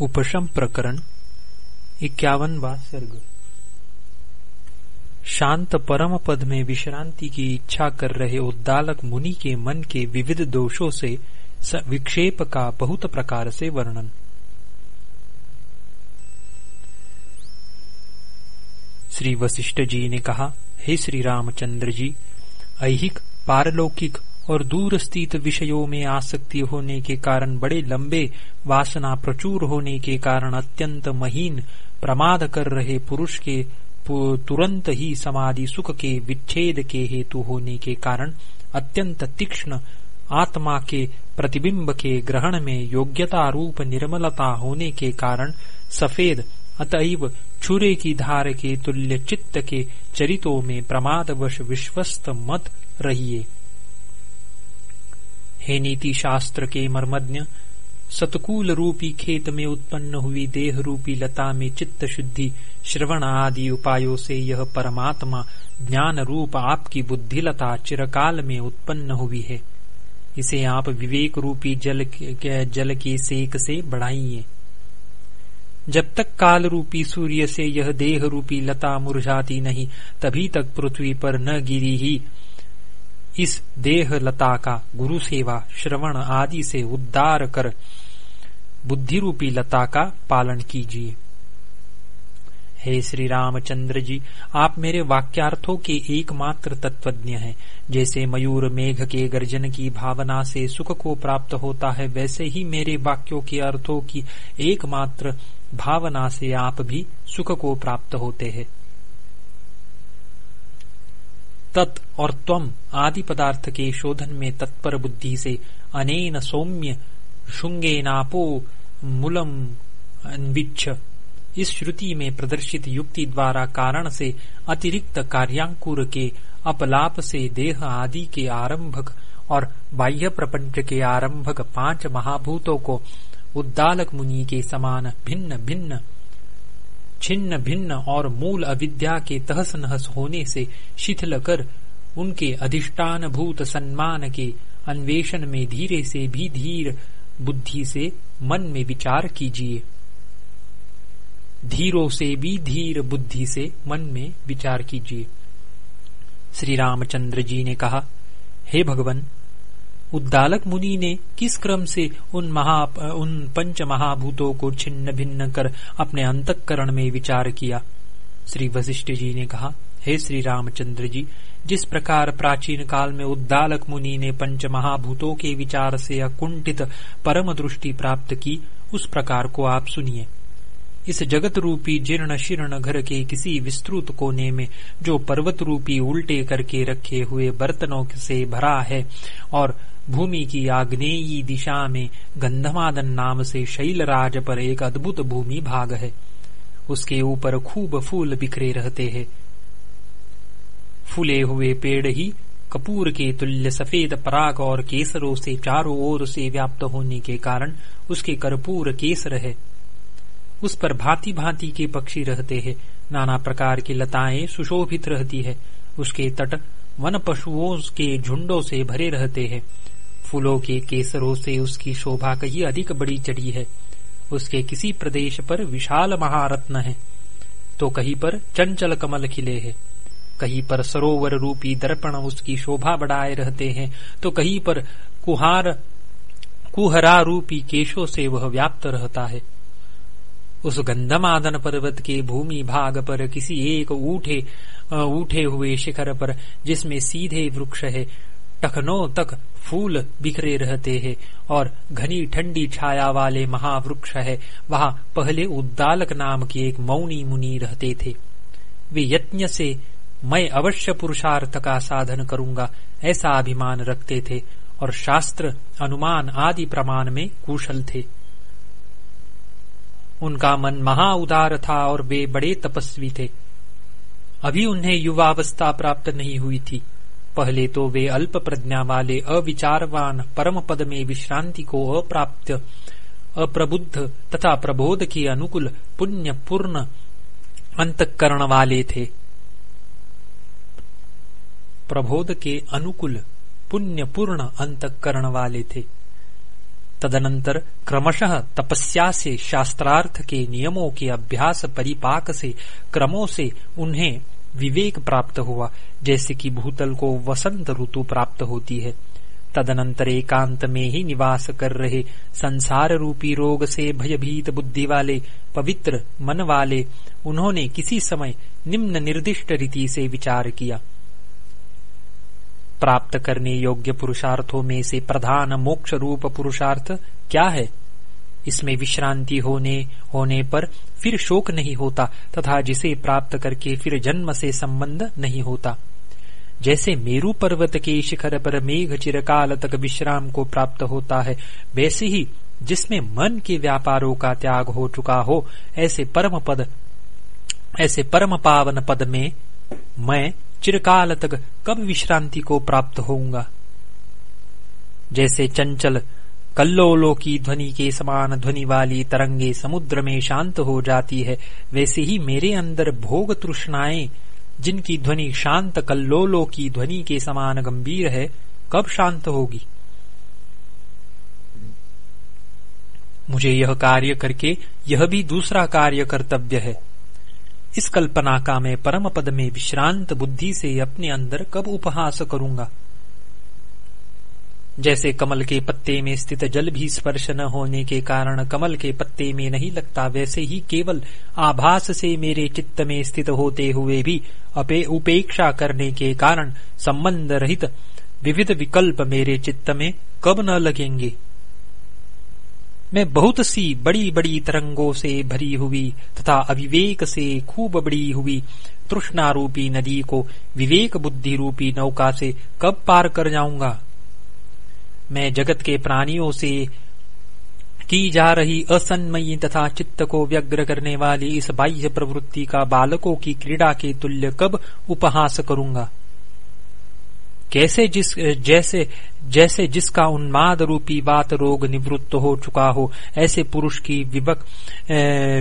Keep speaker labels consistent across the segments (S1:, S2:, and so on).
S1: उपशम प्रकरण इक्यावनवा सर्ग। शांत परम पद में विश्रांति की इच्छा कर रहे उद्दालक मुनि के मन के विविध दोषों से विक्षेप का बहुत प्रकार से वर्णन। श्री वशिष्ठ जी ने कहा, हे श्री रामचंद्र जी ऐहिक, पारलौकिक और दूर स्थित विषयों में आसक्ति होने के कारण, बड़े लंबे वासना प्रचुर होने के कारण अत्यंत महीन प्रमाद कर रहे पुरुष के तुरंत ही समाधि सुख के विच्छेद के हेतु होने के कारण अत्यंत तीक्ष्ण आत्मा के प्रतिबिंब के ग्रहण में योग्यता रूप निर्मलता होने के कारण सफ़ेद, अतएव छुरे की धार के तुल्य चित्त के चरितों में प्रमादवश विश्वस्त मत रहिए। हे नीति शास्त्र के मर्मज्ञ, सतकूल रूपी खेत में उत्पन्न हुई देह रूपी लता में चित्त शुद्धि, श्रवण आदि उपायों से यह परमात्मा ज्ञान रूप आपकी बुद्धिलता चिरकाल में उत्पन्न हुई है। इसे आप विवेक रूपी जल के जल के सेक से बढ़ाइए। जब तक काल रूपी सूर्य से यह देह रूपी लता मुरझाती नहीं, तभी तक पृथ्वी पर न गिरी ही इस देह लता का गुरु सेवा श्रवण आदि से उद्धार कर बुद्धि रूपी लता का पालन कीजिए। हे श्री रामचंद्र जी, आप मेरे वाक्यार्थों के एकमात्र तत्वज्ञ हैं। जैसे मयूर मेघ के गर्जन की भावना से सुख को प्राप्त होता है, वैसे ही मेरे वाक्यों के अर्थों की एकमात्र भावना से आप भी सुख को प्राप्त होते हैं। तत् और त्वम आदि पदार्थ के शोधन में तत्पर बुद्धि से। अनेन सौम्य शुंगे नापो मूलम अन्विच्छ। इस श्रुति में प्रदर्शित युक्ति द्वारा कारण से अतिरिक्त कार्यांकुर के अपलाप से देह आदि के आरंभक और बाह्य प्रपंच के आरंभक पाँच महाभूतों को उद्दालक मुनि के समान भिन्न भिन्न छिन्न भिन्न और मूल अविद्या के तहस नहस होने से शिथिल कर उनके अधिष्ठान भूत सम्मान के अन्वेषण में धीरे से भी धीर बुद्धि से मन में विचार कीजिए। धीरों से भी धीर बुद्धि से मन में विचार कीजिए। श्री रामचंद्र जी ने कहा, हे भगवान उद्दालक मुनि ने किस क्रम से उन महा, उन पंच महाभूतों को छिन्न भिन्न कर अपने अंतकरण में विचार किया? श्री वशिष्ठ जी ने कहा, हे श्री रामचंद्र जी, जिस प्रकार प्राचीन काल में उद्दालक मुनि ने पंच महाभूतों के विचार से अकुंठित परम दृष्टि प्राप्त की, उस प्रकार को आप सुनिए। इस जगत रूपी जीर्ण शीर्ण घर के किसी विस्तृत कोने में जो पर्वत रूपी उल्टे करके रखे हुए बर्तनों से भरा है और भूमि की आग्नेयी दिशा में गंधमादन नाम से शैलराज पर एक अद्भुत भूमि भाग है। उसके ऊपर खूब फूल बिखरे रहते हैं। फूले हुए पेड़ ही कपूर के तुल्य सफ़ेद पराग और केसरों से चारों ओर से व्याप्त होने के कारण उसके कर्पूर केसर है। उस पर भांति भांति के पक्षी रहते हैं। नाना प्रकार की लताएँ सुशोभित रहती है। उसके तट वन पशुओं के झुंडों से भरे रहते हैं। फूलों के केसरों से उसकी शोभा कहीं अधिक बड़ी चढ़ी है। उसके किसी प्रदेश पर विशाल महारत्न है। तो कहीं पर चंचल कमल खिले हैं। कहीं पर सरोवर रूपी दर्पण उसकी शोभा बढ़ाए रहते हैं। तो कहीं पर कुहार, कुहरा रूपी केशों से वह व्याप्त रहता है। उस गंधमादन पर्वत के भूमि भाग पर किसी एक ऊठे उठे हुए शिखर पर, जिसमें सीधे वृक्ष है, टखनों तक फूल बिखरे रहते हैं और घनी ठंडी छाया वाले महावृक्ष है। वहाँ पहले उद्दालक नाम के एक मौनी मुनि रहते थे। वे यज्ञ से, मैं अवश्य पुरुषार्थ का साधन करूँगा ऐसा अभिमान रखते थे और शास्त्र, अनुमान आदि प्रमाण में कुशल थे। उनका मन महा उदार था और वे बड़े तपस्वी थे। अभी उन्हें युवावस्था प्राप्त नहीं हुई थी। पहले तो वे अल्प प्रज्ञा वाले अविचारवान परम पद में विश्रांति को अप्राप्त, अप्रबुद्ध तथा प्रबोध के अनुकूल पुण्य पूर्ण अंतकरण वाले थे। प्रबोध के अनुकूल पुण्य पूर्ण अंतकरण वाले थे। तदनंतर क्रमशः तपस्या से शास्त्रार्थ के नियमों के अभ्यास परिपाक से क्रमों से उन्हें विवेक प्राप्त हुआ, जैसे कि भूतल को वसंत ऋतु प्राप्त होती है। तदनंतर एकांत में ही निवास कर रहे संसार रूपी रोग से भयभीत बुद्धि वाले, पवित्र मन वाले, उन्होंने किसी समय निम्न निर्दिष्ट रीति से विचार किया। प्राप्त करने योग्य पुरुषार्थों में से प्रधान मोक्ष रूप पुरुषार्थ क्या है? इसमें विश्रांति होने होने पर फिर शोक नहीं होता तथा जिसे प्राप्त करके फिर जन्म से संबंध नहीं होता। जैसे मेरु पर्वत के शिखर पर मेघ चिरकाल तक विश्राम को प्राप्त होता है, वैसे ही जिसमें मन के व्यापारों का त्याग हो चुका हो, ऐसे परम पद ऐसे परम पावन पद में मैं चिरकाल तक कब विश्रांति को प्राप्त होऊँगा? जैसे चंचल कल्लोलो की ध्वनि के समान ध्वनि वाली तरंगे समुद्र में शांत हो जाती है, वैसे ही मेरे अंदर भोग तृष्णाएँ, जिनकी ध्वनि शांत कल्लोलो की ध्वनि के समान गंभीर है, कब शांत होगी? मुझे यह कार्य करके यह भी दूसरा कार्य कर्तव्य है। इस कल्पना का मैं परम पद में विश्रांत बुद्धि से अपने अंदर कब उपहास करूँगा? जैसे कमल के पत्ते में स्थित जल भी स्पर्श न होने के कारण कमल के पत्ते में नहीं लगता, वैसे ही केवल आभास से मेरे चित्त में स्थित होते हुए भी अपे उपेक्षा करने के कारण संबंध रहित विविध विकल्प मेरे चित्त में कब न लगेंगे। मैं बहुत सी बड़ी बड़ी तरंगों से भरी हुई तथा अविवेक से खूब बड़ी हुई तृष्णा रूपी नदी को विवेक बुद्धि रूपी नौका से कब पार कर जाऊँगा? मैं जगत के प्राणियों से की जा रही असन्मयी तथा चित्त को व्यग्र करने वाली इस बाह्य प्रवृत्ति का बालकों की क्रीड़ा के तुल्य कब उपहास करूँगा? कैसे जिस, जैसे जैसे जिसका उन्माद रूपी बात रोग निवृत्त हो चुका हो, ऐसे पुरुष की विवक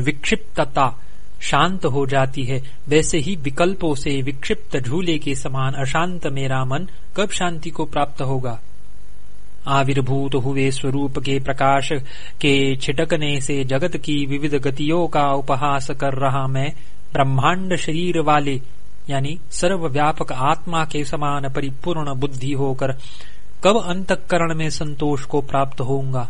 S1: विक्षिप्तता शांत हो जाती है। वैसे ही विकल्पों से विक्षिप्त झूले के समान अशांत मेरा मन कब शांति को प्राप्त होगा? आविर्भूत हुए स्वरूप के प्रकाश के छिटकने से जगत की विविध गतियों का उपहास कर रहा मैं, ब्रह्मांड शरीर वाले यानी सर्वव्यापक आत्मा के समान परिपूर्ण बुद्धि होकर कब अंतकरण में संतोष को प्राप्त होऊँगा?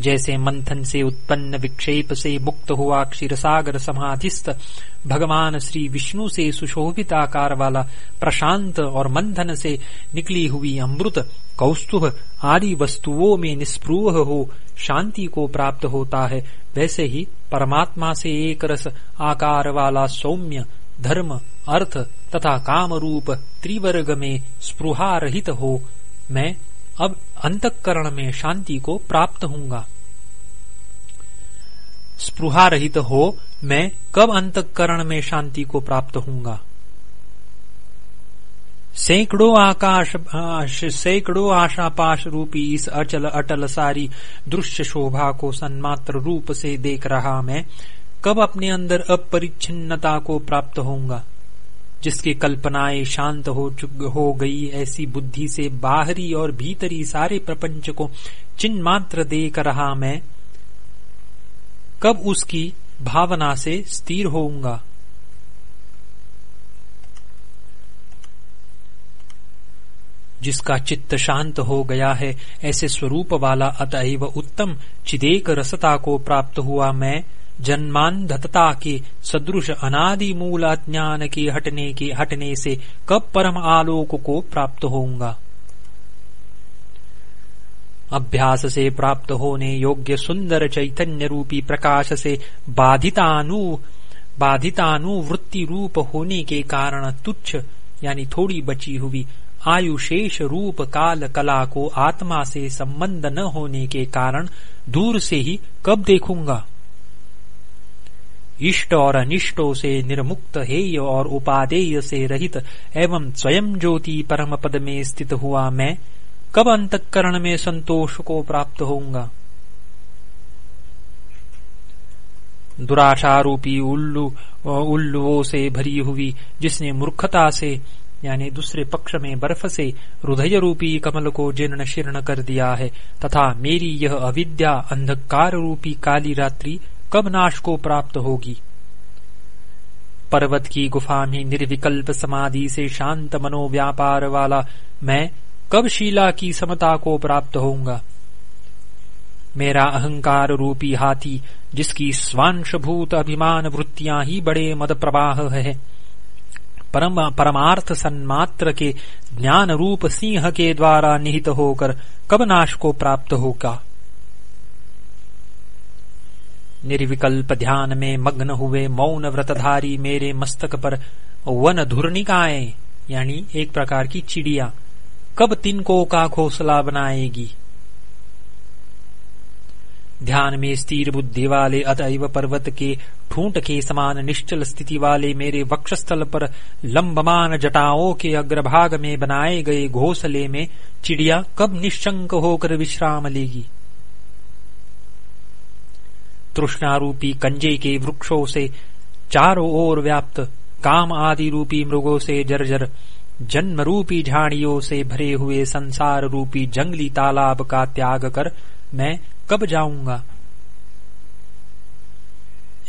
S1: जैसे मंथन से उत्पन्न विक्षेप से मुक्त हुआ क्षीरसागर समाधिस्थ भगवान श्री विष्णु से सुशोभित आकार वाला प्रशांत और मंथन से निकली हुई अमृत कौस्तुभ आदि वस्तुओं में निस्पृह हो, शांति को प्राप्त होता है। वैसे ही परमात्मा से एक रस आकार वाला सौम्य, धर्म, अर्थ तथा काम रूप त्रिवर्ग में स्पृहा रहित हो। मैं अब अंतकरण में शांति को प्राप्त होऊँगा। स्पृहा रहित हो, मैं कब अंतकरण में शांति को प्राप्त होऊँगा? सैकड़ों आकाश सैकड़ों आशा पाश रूपी इस अचल, अटल सारी दृश्य शोभा को सन्मात्र रूप से देख रहा मैं, कब अपने अंदर अपरिच्छिन्नता को प्राप्त होऊँगा? जिसकी कल्पनाएँ शांत हो चुक, हो गई, ऐसी बुद्धि से बाहरी और भीतरी सारे प्रपंच को चिन्ह मात्र देख रहा मैं, कब उसकी भावना से स्थिर होऊँगा? जिसका चित्त शांत हो गया है, ऐसे स्वरूप वाला अतएव उत्तम चिदेक रसता को प्राप्त हुआ मैं जन्मांधता के सदृश अनादि मूल अज्ञान के हटने के हटने से कब परम आलोक को प्राप्त होऊँगा? अभ्यास से प्राप्त होने योग्य सुंदर चैतन्य रूपी प्रकाश से बाधितानु बाधितानुवृत्ति रूप होने के कारण तुच्छ, यानी थोड़ी बची हुई आयुशेष रूप काल कला को आत्मा से संबंध न होने के कारण दूर से ही कब देखूँगा? इष्ट और अनिष्टों से निर्मुक्त हेय और उपादेय से रहित एवं स्वयं ज्योति परम पद में स्थित हुआ मैं, कब अंतकरण में संतोष को प्राप्त होऊँगा? दुराशारूपी उल्लू, उल्लुओं से भरी हुई जिसने मूर्खता से, यानी दूसरे पक्ष में बर्फ़ से हृदय रूपी कमल को जीर्ण शीर्ण कर दिया है, तथा मेरी यह अविद्या अंधकार रूपी काली रात्रि कब नाश को प्राप्त होगी? पर्वत की गुफा में निर्विकल्प समाधि से शांत मनोव्यापार वाला मैं कब शीला की समता को प्राप्त होऊँगा? मेरा अहंकार रूपी हाथी, जिसकी स्वांशभूत अभिमान वृत्तियाँ ही बड़े मद प्रवाह है, परम परमार्थ सन्मात्र के ज्ञान रूप सिंह के द्वारा निहित होकर कब नाश को प्राप्त होगा? निर्विकल्प ध्यान में मग्न हुए मौन व्रतधारी मेरे मस्तक पर वन धुर्निकाएँ, यानी एक प्रकार की चिड़िया, कब तिनको का घोसला बनाएगी? ध्यान में स्थिर बुद्धि वाले अतएव पर्वत के ठूंट के समान निश्चल स्थिति वाले मेरे वक्षस्थल पर लंबमान जटाओं के अग्रभाग में बनाए गए घोसले में चिड़िया कब निशंक होकर विश्राम लेगी? तृष्णारूपी कंजे के वृक्षों से, चारों ओर व्याप्त काम आदि रूपी मृगों से जर्जर जन्म रूपी झाड़ियों से भरे हुए संसार रूपी जंगली तालाब का त्याग कर मैं कब जाऊँगा?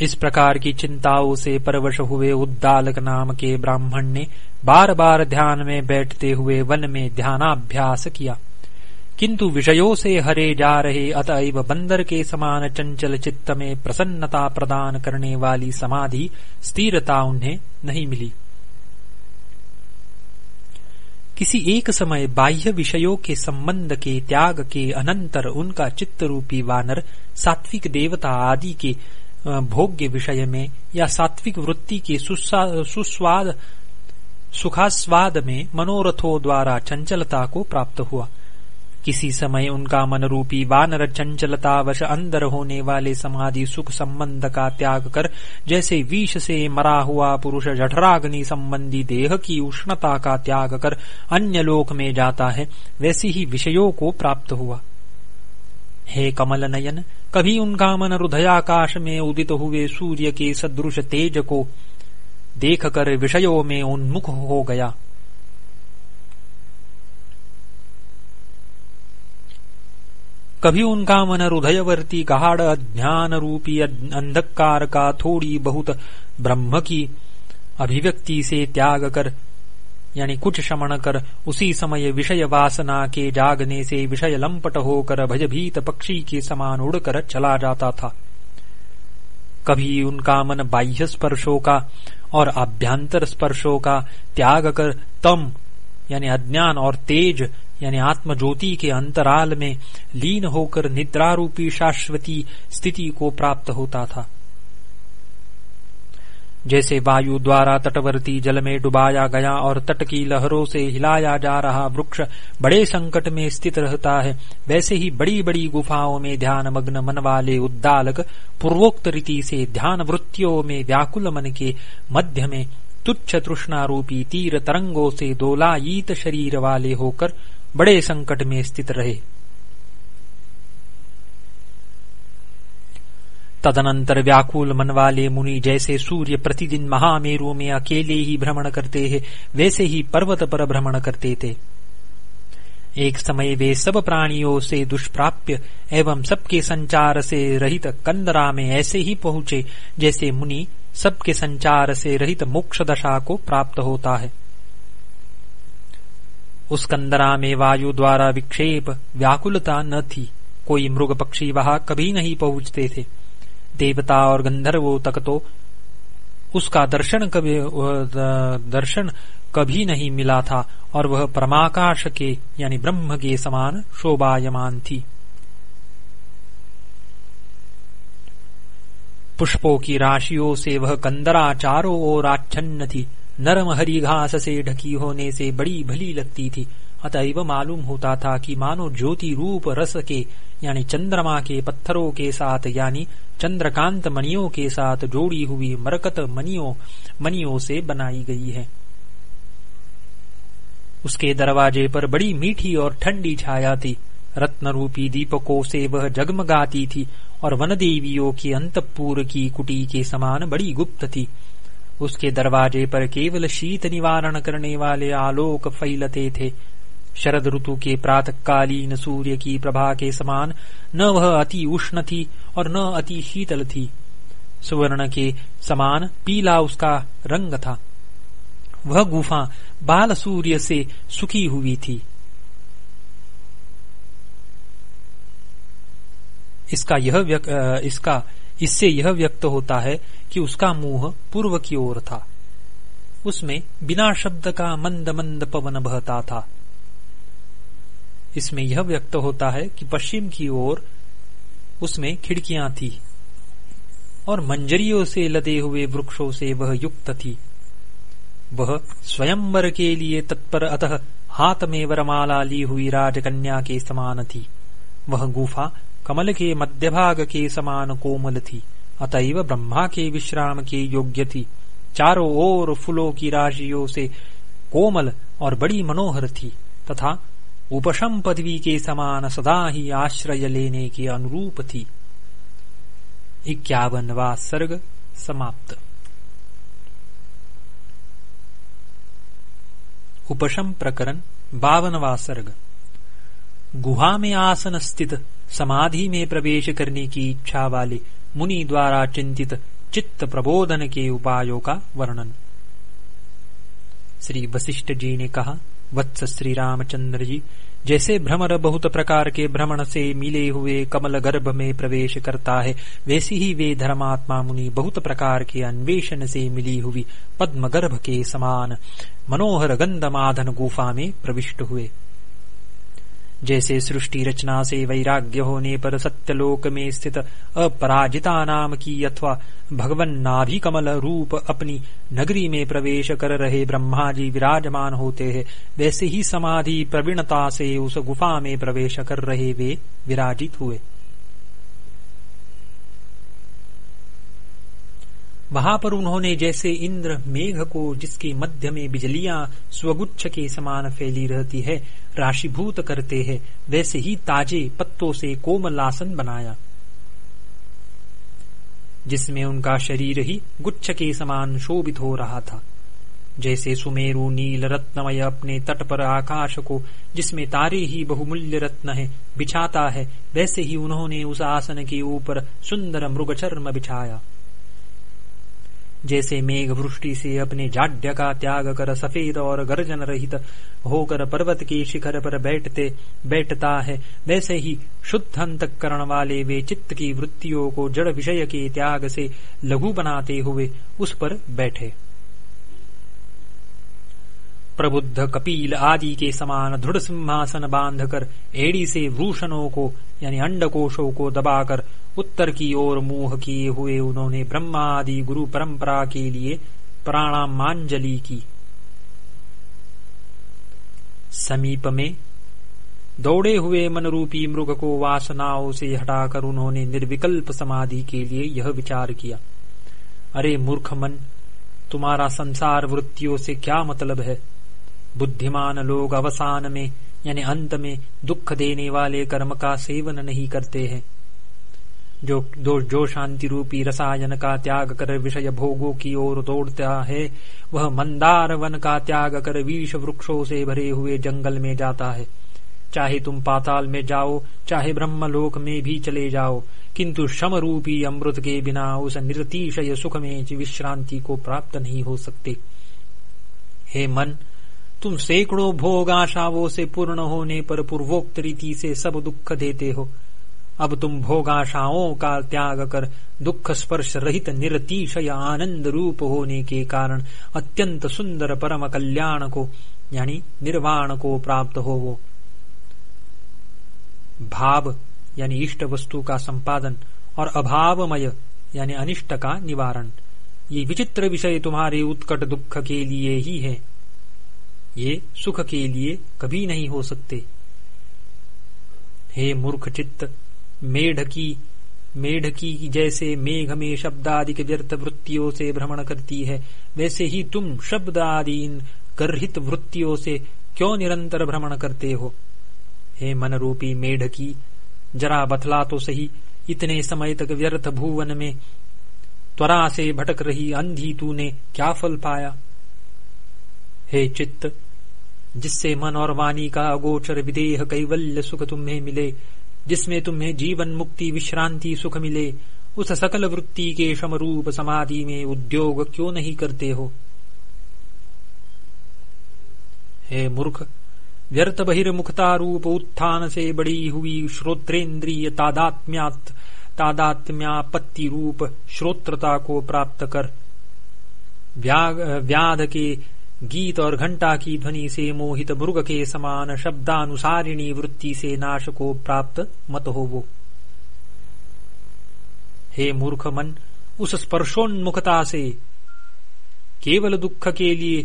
S1: इस प्रकार की चिंताओं से परवश हुए उद्दालक नाम के ब्राह्मण ने बार बार ध्यान में बैठते हुए वन में ध्यानाभ्यास किया। किंतु विषयों से हरे जा रहे अतएव बंदर के समान चंचल चित्त में प्रसन्नता प्रदान करने वाली समाधि, स्थिरता उन्हें नहीं मिली। किसी एक समय बाह्य विषयों के संबंध के त्याग के अनंतर उनका चित्त रूपी वानर, सात्विक देवता आदि के भोग्य विषय में या सात्विक वृत्ति के सुस्वाद, सुखास्वाद में मनोरथों द्वारा चंचलता को प्राप्त हुआ। किसी समय उनका मन रूपी वानर चंचलता वश अंदर होने वाले समाधि सुख संबंध का त्याग कर, जैसे विष से मरा हुआ पुरुष जठराग्नि संबंधी देह की उष्णता का त्याग कर अन्य लोक में जाता है, वैसी ही विषयों को प्राप्त हुआ। हे कमल नयन, कभी उनका मन हृदयाकाश में उदित हुए सूर्य के सदृश तेज को देखकर विषयों में उन्मुख हो गया। कभी उनका मन हृदयवर्ती गाढ़ अज्ञान रूपी अंधकार का थोड़ी बहुत ब्रह्म की अभिव्यक्ति से त्याग कर, यानी कुछ श्रमण कर, उसी समय विषय वासना के जागने से विषय लंपट होकर भयभीत पक्षी के समान उड़कर चला जाता था। कभी उनका मन बाह्य स्पर्शों का और आभ्यंतर स्पर्शों का त्याग कर तम, यानी अज्ञान और तेज यानी आत्म ज्योति के अंतराल में लीन होकर निद्रारूपी शाश्वती स्थिति को प्राप्त होता था। जैसे वायु द्वारा तटवर्ती जल में डुबाया गया और तट की लहरों से हिलाया जा रहा वृक्ष बड़े संकट में स्थित रहता है, वैसे ही बड़ी बड़ी गुफाओं में ध्यान मग्न मन वाले उद्दालक पूर्वोक्त रीति से ध्यान वृत्तियों में व्याकुल मन के मध्य में तुच्छ तृष्णारूपी तीर तरंगों से दोलायीत शरीर वाले होकर बड़े संकट में स्थित रहे। तदनंतर व्याकुल मन वाले मुनि जैसे सूर्य प्रतिदिन महामेरु में अकेले ही भ्रमण करते हैं, वैसे ही पर्वत पर भ्रमण करते थे। एक समय वे सब प्राणियों से दुष्प्राप्य एवं सबके संचार से रहित कंदरा में ऐसे ही पहुँचे, जैसे मुनि सबके संचार से रहित मोक्ष दशा को प्राप्त होता है। उस कंदरा में वायु द्वारा विक्षेप व्याकुलता न थी। कोई मृग पक्षी वहाँ कभी नहीं पहुँचते थे। देवता और गंधर्वों तक तो उसका दर्शन कभी दर्शन कभी नहीं मिला था और वह परमाकाश के, यानी ब्रह्म के समान शोभायमान थी। पुष्पों की राशियों से वह कंदरा चारों ओर आच्छन्न थी। नरम हरी घास से ढकी होने से बड़ी भली लगती थी। अतएव मालूम होता था कि मानो ज्योति रूप रस के, यानी चंद्रमा के पत्थरों के साथ, यानी चंद्रकांत मणियों के साथ जोड़ी हुई मरकत मणियों मणियों से बनाई गई है। उसके दरवाजे पर बड़ी मीठी और ठंडी छाया थी। रत्न रूपी दीपकों से वह जगमगाती थी, और वन देवियों की अंतपुर की कुटी के समान बड़ी गुप्त थी। उसके दरवाजे पर केवल शीत निवारण करने वाले आलोक फैलते थे। शरद ऋतु के प्रातकालीन सूर्य की प्रभा के समान न वह अति उष्ण थी और न अति शीतल थी। सुवर्ण के समान पीला उसका रंग था। वह गुफा बाल सूर्य से सुखी हुई थी। इसका यह इसका इससे यह व्यक्त होता है कि उसका मुँह पूर्व की ओर था। उसमें बिना शब्द का मंद मंद पवन बहता था। इसमें यह व्यक्त होता है कि पश्चिम की ओर उसमें खिड़कियाँ थी और मंजरियों से लदे हुए वृक्षों से वह युक्त थी। वह स्वयंवर के लिए तत्पर अतः हाथ में वरमाला ली हुई राजकन्या के समान थी। वह गुफा कमल के मध्यभाग के समान कोमल थी अतएव ब्रह्मा के विश्राम के योग्य थी चारों ओर फूलों की राशियों से कोमल और बड़ी मनोहर थी तथा उपशम पदवी के समान सदा ही आश्रय लेने के अनुरूप थी इक्यावनवा सर्ग समाप्त। उपशम प्रकरण बावनवा सर्ग। गुहा में आसन स्थित समाधि में प्रवेश करने की इच्छा वाले मुनि द्वारा चिंतित चित्त प्रबोधन के उपायों का वर्णन। श्री वशिष्ठ जी ने कहा, वत्स श्री रामचंद्र जी, जैसे भ्रमर बहुत प्रकार के भ्रमण से मिले हुए कमल गर्भ में प्रवेश करता है, वैसी ही वे धर्मात्मा मुनि बहुत प्रकार के अन्वेषण से मिली हुई पद्म गर्भ के समान मनोहर गंधमाधन गुफा में प्रविष्ट हुए। जैसे सृष्टि रचना से वैराग्य होने पर सत्यलोक में स्थित अपराजिता नाम की अथवा भगवन नाभि कमल रूप अपनी नगरी में प्रवेश कर रहे ब्रह्मा जी विराजमान होते हैं, वैसे ही समाधि प्रवीणता से उस गुफा में प्रवेश कर रहे वे विराजित हुए। वहाँ पर उन्होंने जैसे इंद्र मेघ को जिसके मध्य में बिजलियाँ स्वगुच्छ के समान फैली रहती है, राशिभूत करते हैं, वैसे ही ताजे पत्तों से कोमल आसन बनाया। जिसमें उनका शरीर ही गुच्छ के समान शोभित हो रहा था। जैसे सुमेरु नील रत्नमय अपने तट पर आकाश को, जिसमें तारे ही बहुमूल्य रत्न है, बिछाता है, वैसे ही उन्होंने उस आसन के ऊपर सुंदर मृगचर्म बिछाया। जैसे मेघ वृष्टि से अपने जाड्य का त्याग कर सफ़ेद और गर्जन रहित होकर पर्वत के शिखर पर बैठते, बैठता है। वैसे ही शुद्ध अंतकरण वाले वे चित्त की वृत्तियों को जड़ विषय के त्याग से लघु बनाते हुए उस पर बैठे। प्रबुद्ध कपिल आदि के समान दृढ़ सिंहासन बांधकर एड़ी से वृषणों को, यानी अंडकोशों को दबाकर उत्तर की ओर मुँह किए हुए उन्होंने ब्रह्मा आदि गुरु परंपरा के लिए प्राणामांजलि की। समीप में दौड़े हुए मनरूपी मृग को वासनाओं से हटाकर उन्होंने निर्विकल्प समाधि के लिए यह विचार किया। अरे मूर्ख मन, तुम्हारा संसार वृत्तियों से क्या मतलब है? बुद्धिमान लोग अवसान में, यानी अंत में, दुख देने वाले कर्म का सेवन नहीं करते हैं। जो दो जो शांति रूपी रसायन का त्याग कर विषय भोगों की ओर दौड़ता है, वह मंदार वन का त्याग कर विष वृक्षों से भरे हुए जंगल में जाता है। चाहे तुम पाताल में जाओ, चाहे ब्रह्मलोक में भी चले जाओ, किंतु शम रूपी अमृत के बिना उस निरतिशय सुख में विश्रांति को प्राप्त नहीं हो सकते। हे मन तुम सैकड़ों भोग आशाओं से पूर्ण होने पर पूर्वोक्त रीति से सब दुख देते हो। अब तुम भोगाशाओं का त्याग कर दुख स्पर्श रहित निरतिशय आनंद रूप होने के कारण अत्यंत सुंदर परम कल्याण को, यानी निर्वाण को प्राप्त हो वो भाव, यानी इष्ट वस्तु का संपादन और अभावमय, यानी अनिष्ट का निवारण। ये विचित्र विषय तुम्हारे उत्कट दुख के लिए ही है। ये सुख के लिए कभी नहीं हो सकते। हे मूर्ख चित्त मेढ की मेढ की जैसे मेघ में शब्द आदि के व्यर्थ वृत्तियों से भ्रमण करती है, वैसे ही तुम शब्द आदि गर्हित वृत्तियों से क्यों निरंतर भ्रमण करते हो? हे मन रूपी मेढ की जरा बथला तो सही, इतने समय तक व्यर्थ भुवन में, त्वरा से भटक रही अंधी तूने क्या फल पाया? हे चित्त जिससे मन और वाणी का अगोचर विदेह कैवल्य सुख तुम्हें मिले, जिसमें तुम्हें जीवन मुक्ति, विश्रांति, सुख मिले, उस सकल वृत्ति के समरूप समाधि में उद्योग क्यों नहीं करते हो? हे मूर्ख, व्यर्थ बहिर्मुखता रूप उत्थान से बड़ी हुई श्रोत्रेन्द्रिय तादात्म्यापत्ति रूप श्रोत्रता को प्राप्त कर। व्याध के गीत और घंटा की ध्वनि से मोहित मृग के समान शब्दानुसारिणी वृत्ति से नाश को प्राप्त मत हो वो हे मूर्ख मन, उस स्पर्शोन्मुखता से केवल दुख के लिए,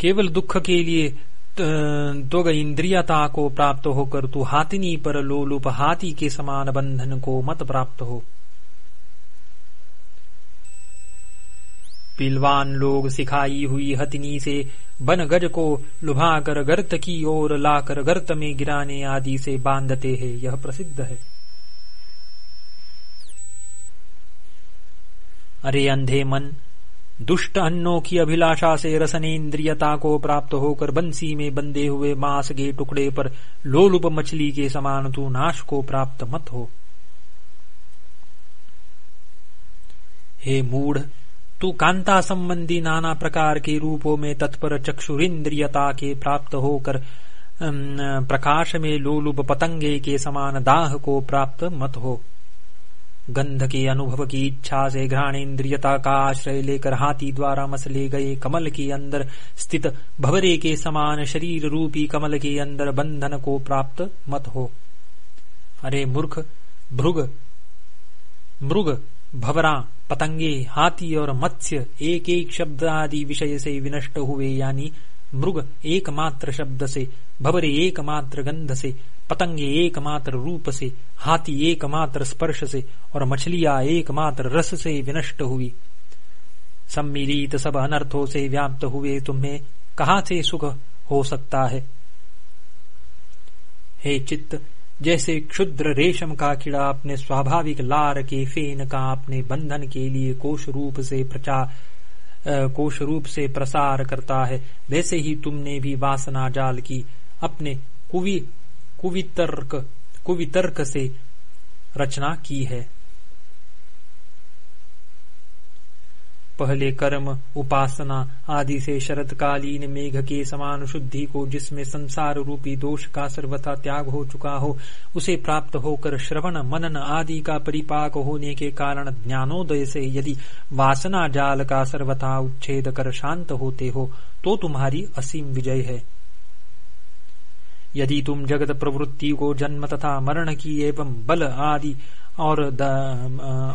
S1: केवल दुख के लिए तो इंद्रियता को प्राप्त होकर तू हाथिनी पर लोलुप हाथी के समान बंधन को मत प्राप्त हो। पिलवान लोग सिखाई हुई हथिनी से बन गज को लुभाकर गर्त की ओर लाकर गर्त में गिराने आदि से बांधते हैं। यह प्रसिद्ध है। अरे अंधे मन, दुष्ट अन्नों की अभिलाषा से रसनेन्द्रियता को प्राप्त होकर बंसी में बंधे हुए मांस के टुकड़े पर लोलुप मछली के समान तू नाश को प्राप्त मत हो। हे मूढ़ तू कांता संबंधी नाना प्रकार के रूपों में तत्पर चक्षुरिंद्रियता के प्राप्त होकर प्रकाश में लोलुप पतंगे के समान दाह को प्राप्त मत हो। गंध के अनुभव की इच्छा से घ्राणेन्द्रियता का आश्रय लेकर हाथी द्वारा मसले गए कमल के अंदर स्थित भवरे के समान शरीर रूपी कमल के अंदर बंधन को प्राप्त मत हो। अरे मूर्ख, भृग, मृग, भवरा पतंगे, हाथी और मत्स्य एक एक शब्द आदि विषय से विनष्ट हुए, यानी मृग एकमात्र शब्द से, भवरे एकमात्र गंध से, पतंगे एकमात्र रूप से, हाथी एकमात्र स्पर्श से, और मछलियाँ एकमात्र रस से विनष्ट हुई। सम्मिलित सब अनर्थों से व्याप्त हुए, तुम्हें कहा से सुख हो सकता है? हे चित्त जैसे क्षुद्र रेशम का कीड़ा अपने स्वाभाविक लार के फेन का अपने बंधन के लिए कोश रूप से प्रचार कोश रूप से प्रसार करता है। वैसे ही तुमने भी वासना जाल की अपने कुवि, कुवितर्क कुवितर्क से रचना की है। पहले कर्म, उपासना आदि से शरतकालीन मेघ के समान शुद्धि को जिसमें संसार रूपी दोष का सर्वथा त्याग हो चुका हो, उसे प्राप्त होकर श्रवण, मनन आदि का परिपाक होने के कारण ज्ञानोदय से यदि वासना जाल का सर्वथा उच्छेद कर शांत होते हो तो तुम्हारी असीम विजय है। यदि तुम जगत प्रवृत्ति को जन्म तथा मरण की एवं बल आदि और द,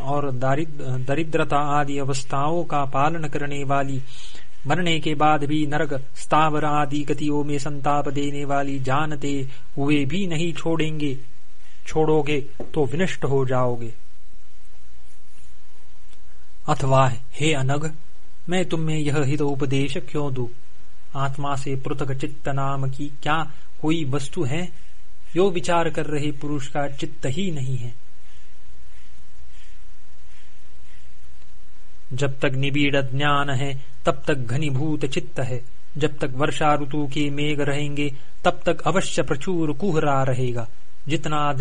S1: और दरिद्रता आदि अवस्थाओं का पालन करने वाली मरने के बाद भी नरक स्थावर आदि गतियों में संताप देने वाली जानते हुए भी नहीं छोड़ेंगे छोड़ोगे तो विनष्ट हो जाओगे। अथवा हे अनग मैं तुम्हें यह हित उपदेश क्यों दू? आत्मा से पृथक चित्त नाम की क्या कोई वस्तु है? यो विचार कर रहे पुरुष का चित्त ही नहीं है। जब तक निबीड़ ज्ञान है, तब तक घनीभूत चित्त है। जब तक वर्षा ऋतु के मेघ रहेंगे, तब तक अवश्य प्रचुर कुहरा रहेगा। जितना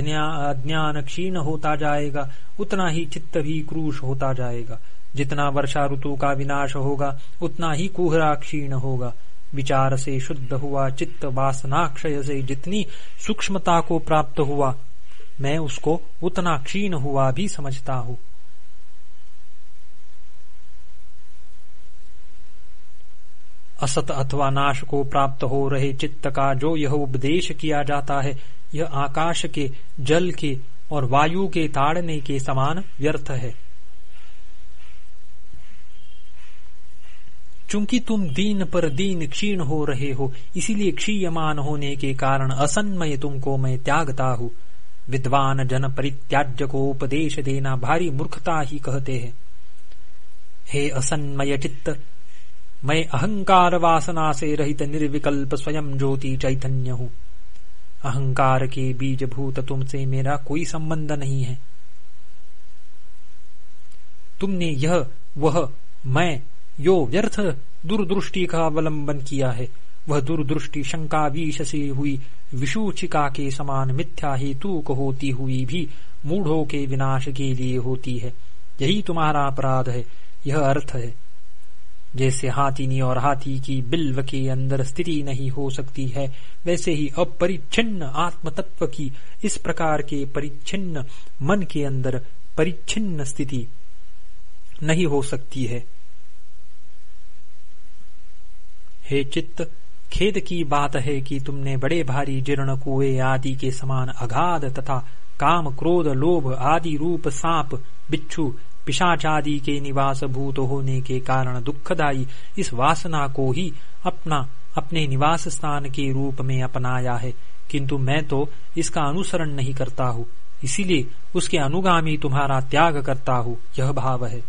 S1: ज्ञान क्षीण होता जाएगा, उतना ही चित्त भी क्रूश होता जाएगा। जितना वर्षा ऋतु का विनाश होगा, उतना ही कुहरा क्षीण होगा। विचार से शुद्ध हुआ चित्त, वासनाक्षय से जितनी सूक्ष्मता को प्राप्त हुआ, मैं उसको उतना क्षीण हुआ भी समझता हूँ। असत अथवा नाश को प्राप्त हो रहे चित्त का जो यह उपदेश किया जाता है, यह आकाश के जल के और वायु के ताड़ने के समान व्यर्थ है। चूँकि तुम दीन पर दीन क्षीण हो रहे हो, इसीलिए क्षीयमान होने के कारण असन्मय तुमको मैं त्यागता हूँ। विद्वान जन परित्याज्य को उपदेश देना भारी मूर्खता ही कहते हैं। हे असन्मय चित्त मैं अहंकार वासना से रहित निर्विकल्प स्वयं ज्योति चैतन्य हूँ अहंकार के बीज भूत तुमसे मेरा कोई संबंध नहीं है। तुमने यह, वह, मैं, यो व्यर्थ दूरदृष्टि का अवलंबन किया है। वह दूरदृष्टि शंका विष से हुई विषूचिका के समान मिथ्या हेतु को होती हुई भी मूढ़ों के विनाश के लिए होती है। यही तुम्हारा अपराध है, यह अर्थ है। जैसे हाथीनी और हाथी की बिल्व के अंदर स्थिति नहीं हो सकती है, वैसे ही अपरिच्छिन्न आत्म तत्व की इस प्रकार के परिच्छिन्न मन के अंदर परिच्छिन्न स्थिति नहीं हो सकती है। हे चित्त, खेद की बात है कि तुमने बड़े भारी जीर्ण कुएँ आदि के समान अगाध तथा काम क्रोध लोभ आदि रूप सांप, बिच्छू पिशाच आदि के निवास भूत होने के कारण दुखदायी इस वासना को ही अपना, अपने निवास स्थान के रूप में अपनाया है। किंतु मैं तो इसका अनुसरण नहीं करता हूँ। इसीलिए उसके अनुगामी तुम्हारा त्याग करता हूँ। यह भाव है।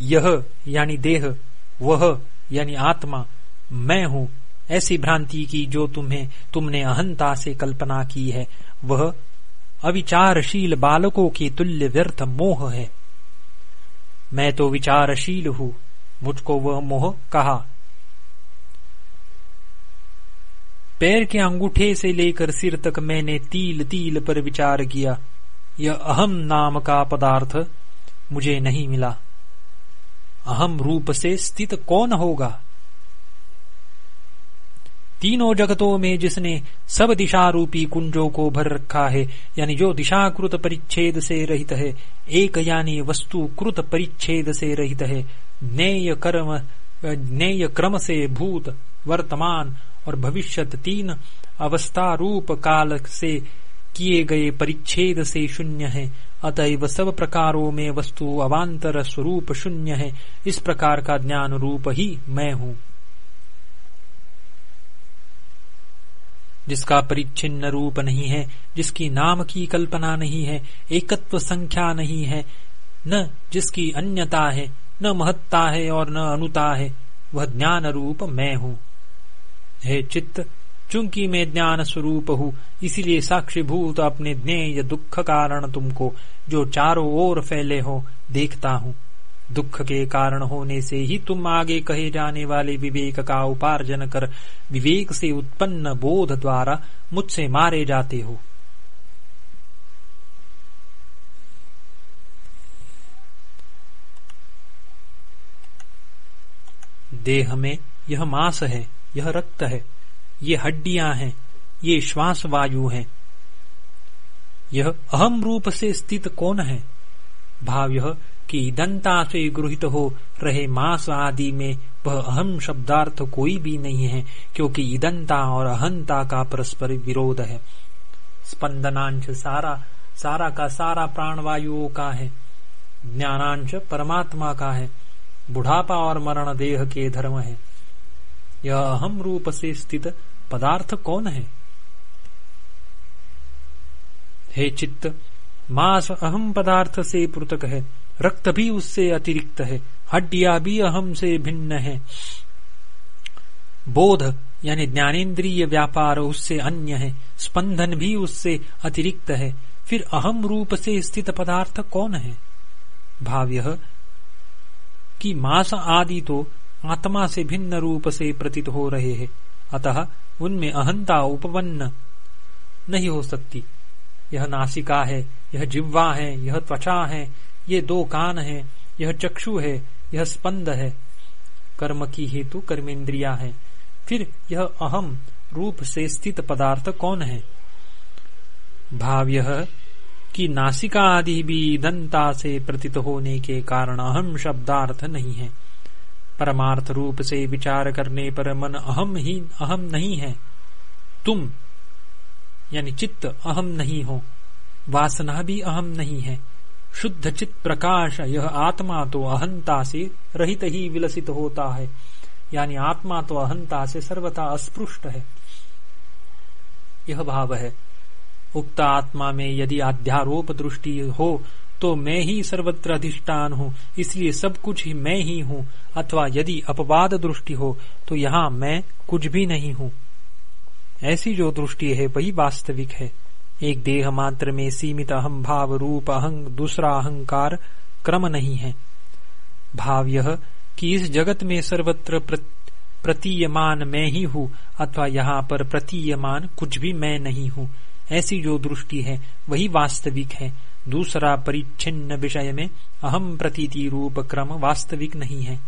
S1: यह, यानी देह, वह, यानी आत्मा, मैं हूँ। ऐसी भ्रांति की जो तुम्हें, तुमने अहंता से कल्पना की है, वह अविचारशील बालकों के तुल्य व्यर्थ मोह है। मैं तो विचारशील हूँ, मुझको वह मोह कहा। पैर के अंगूठे से लेकर सिर तक मैंने तिल तिल पर विचार किया। यह अहम नाम का पदार्थ मुझे नहीं मिला। अहम रूप से स्थित कौन होगा? तीनों जगतों में जिसने सब दिशा रूपी कुंजों को भर रखा है, यानी जो दिशाकृत परिच्छेद से रहित है, एक यानी वस्तु कृत परिच्छेद से रहित है, नेय कर्म, नेय क्रम से भूत, वर्तमान और भविष्यत तीन अवस्था रूप काल से किए गए परिच्छेद से शून्य है। अतएव सब प्रकारों में वस्तु अवान्तर स्वरूप शून्य है। इस प्रकार का ज्ञान रूप ही मैं हूँ। जिसका परिच्छिन्न रूप नहीं है, जिसकी नाम की कल्पना नहीं है, एकत्व संख्या नहीं है, न जिसकी अन्यता है, न महत्ता है और न अनुता है, वह ज्ञान रूप मैं हूँ। हे चित्त, चूँकि मैं ज्ञान स्वरूप हूँ, इसीलिए साक्षीभूत अपने ज्ञेय दुख कारण तुमको, जो चारों ओर फैले हो, देखता हूँ। दुख के कारण होने से ही तुम आगे कहे जाने वाले विवेक का उपार्जन कर विवेक से उत्पन्न बोध द्वारा मुझसे मारे जाते हो। देह में यह मांस है, यह रक्त है, ये हड्डियाँ हैं, ये श्वास वायु है। यह अहम रूप से स्थित कौन है? भाव यह कि दंता से गृहित हो रहे मांस आदि में वह अहम शब्दार्थ कोई भी नहीं है, क्योंकि ईदंता और अहंता का परस्पर विरोध है। स्पंदनांश सारा सारा का सारा प्राणवायुओं का है। ज्ञानांश परमात्मा का है। बुढ़ापा और मरण देह के धर्म है। यह अहम रूप से स्थित पदार्थ कौन है? हे चित्त, मास अहम पदार्थ से पृथक है। रक्त भी उससे अतिरिक्त है। हड्डिया भी अहम से भिन्न है। बोध, यानी ज्ञानेन्द्रिय व्यापार उससे अन्य है। स्पंदन भी उससे अतिरिक्त है। फिर अहम रूप से स्थित पदार्थ कौन है? भाव यह कि मांस आदि तो आत्मा से भिन्न रूप से प्रतीत हो रहे हैं। अतः उनमें अहंता उपपन्न नहीं हो सकती। यह नासिका है, यह जिह्वा है, यह त्वचा है ये दो कान है, यह चक्षु है, यह स्पंद है। कर्म की हेतु कर्मेंद्रिया है। फिर यह अहम रूप से स्थित पदार्थ कौन है? भाव यह कि नासिका आदि भी दंता से प्रतीत होने के कारण अहम शब्दार्थ नहीं है। परमार्थ रूप से विचार करने पर मन अहम ही, अहम नहीं है। तुम, यानी चित्त, अहम नहीं हो। वासना भी अहम नहीं है। शुद्ध चित प्रकाश यह आत्मा तो अहंता से रहित ही विलसित होता है। यानी आत्मा तो अहंता से सर्वथा अस्पृष्ट है। यह भाव है। उक्त आत्मा में यदि अध्यारोप दृष्टि हो तो मैं ही सर्वत्र अधिष्ठान हूँ, इसलिए सब कुछ ही मैं ही हूँ, अथवा यदि अपवाद दृष्टि हो तो यहाँ मैं कुछ भी नहीं हूँ। ऐसी जो दृष्टि है, वही वास्तविक है। एक देह मात्र में सीमित अहम भाव रूप अहंग दूसरा अहंकार क्रम नहीं है। भाव यह कि इस जगत में सर्वत्र प्रतीयमान मैं ही हूँ, अथवा यहाँ पर प्रतीयमान कुछ भी मैं नहीं हूँ। ऐसी जो दृष्टि है, वही वास्तविक है। दूसरा परिच्छिन्न विषय में अहम प्रतीति रूप क्रम वास्तविक नहीं है।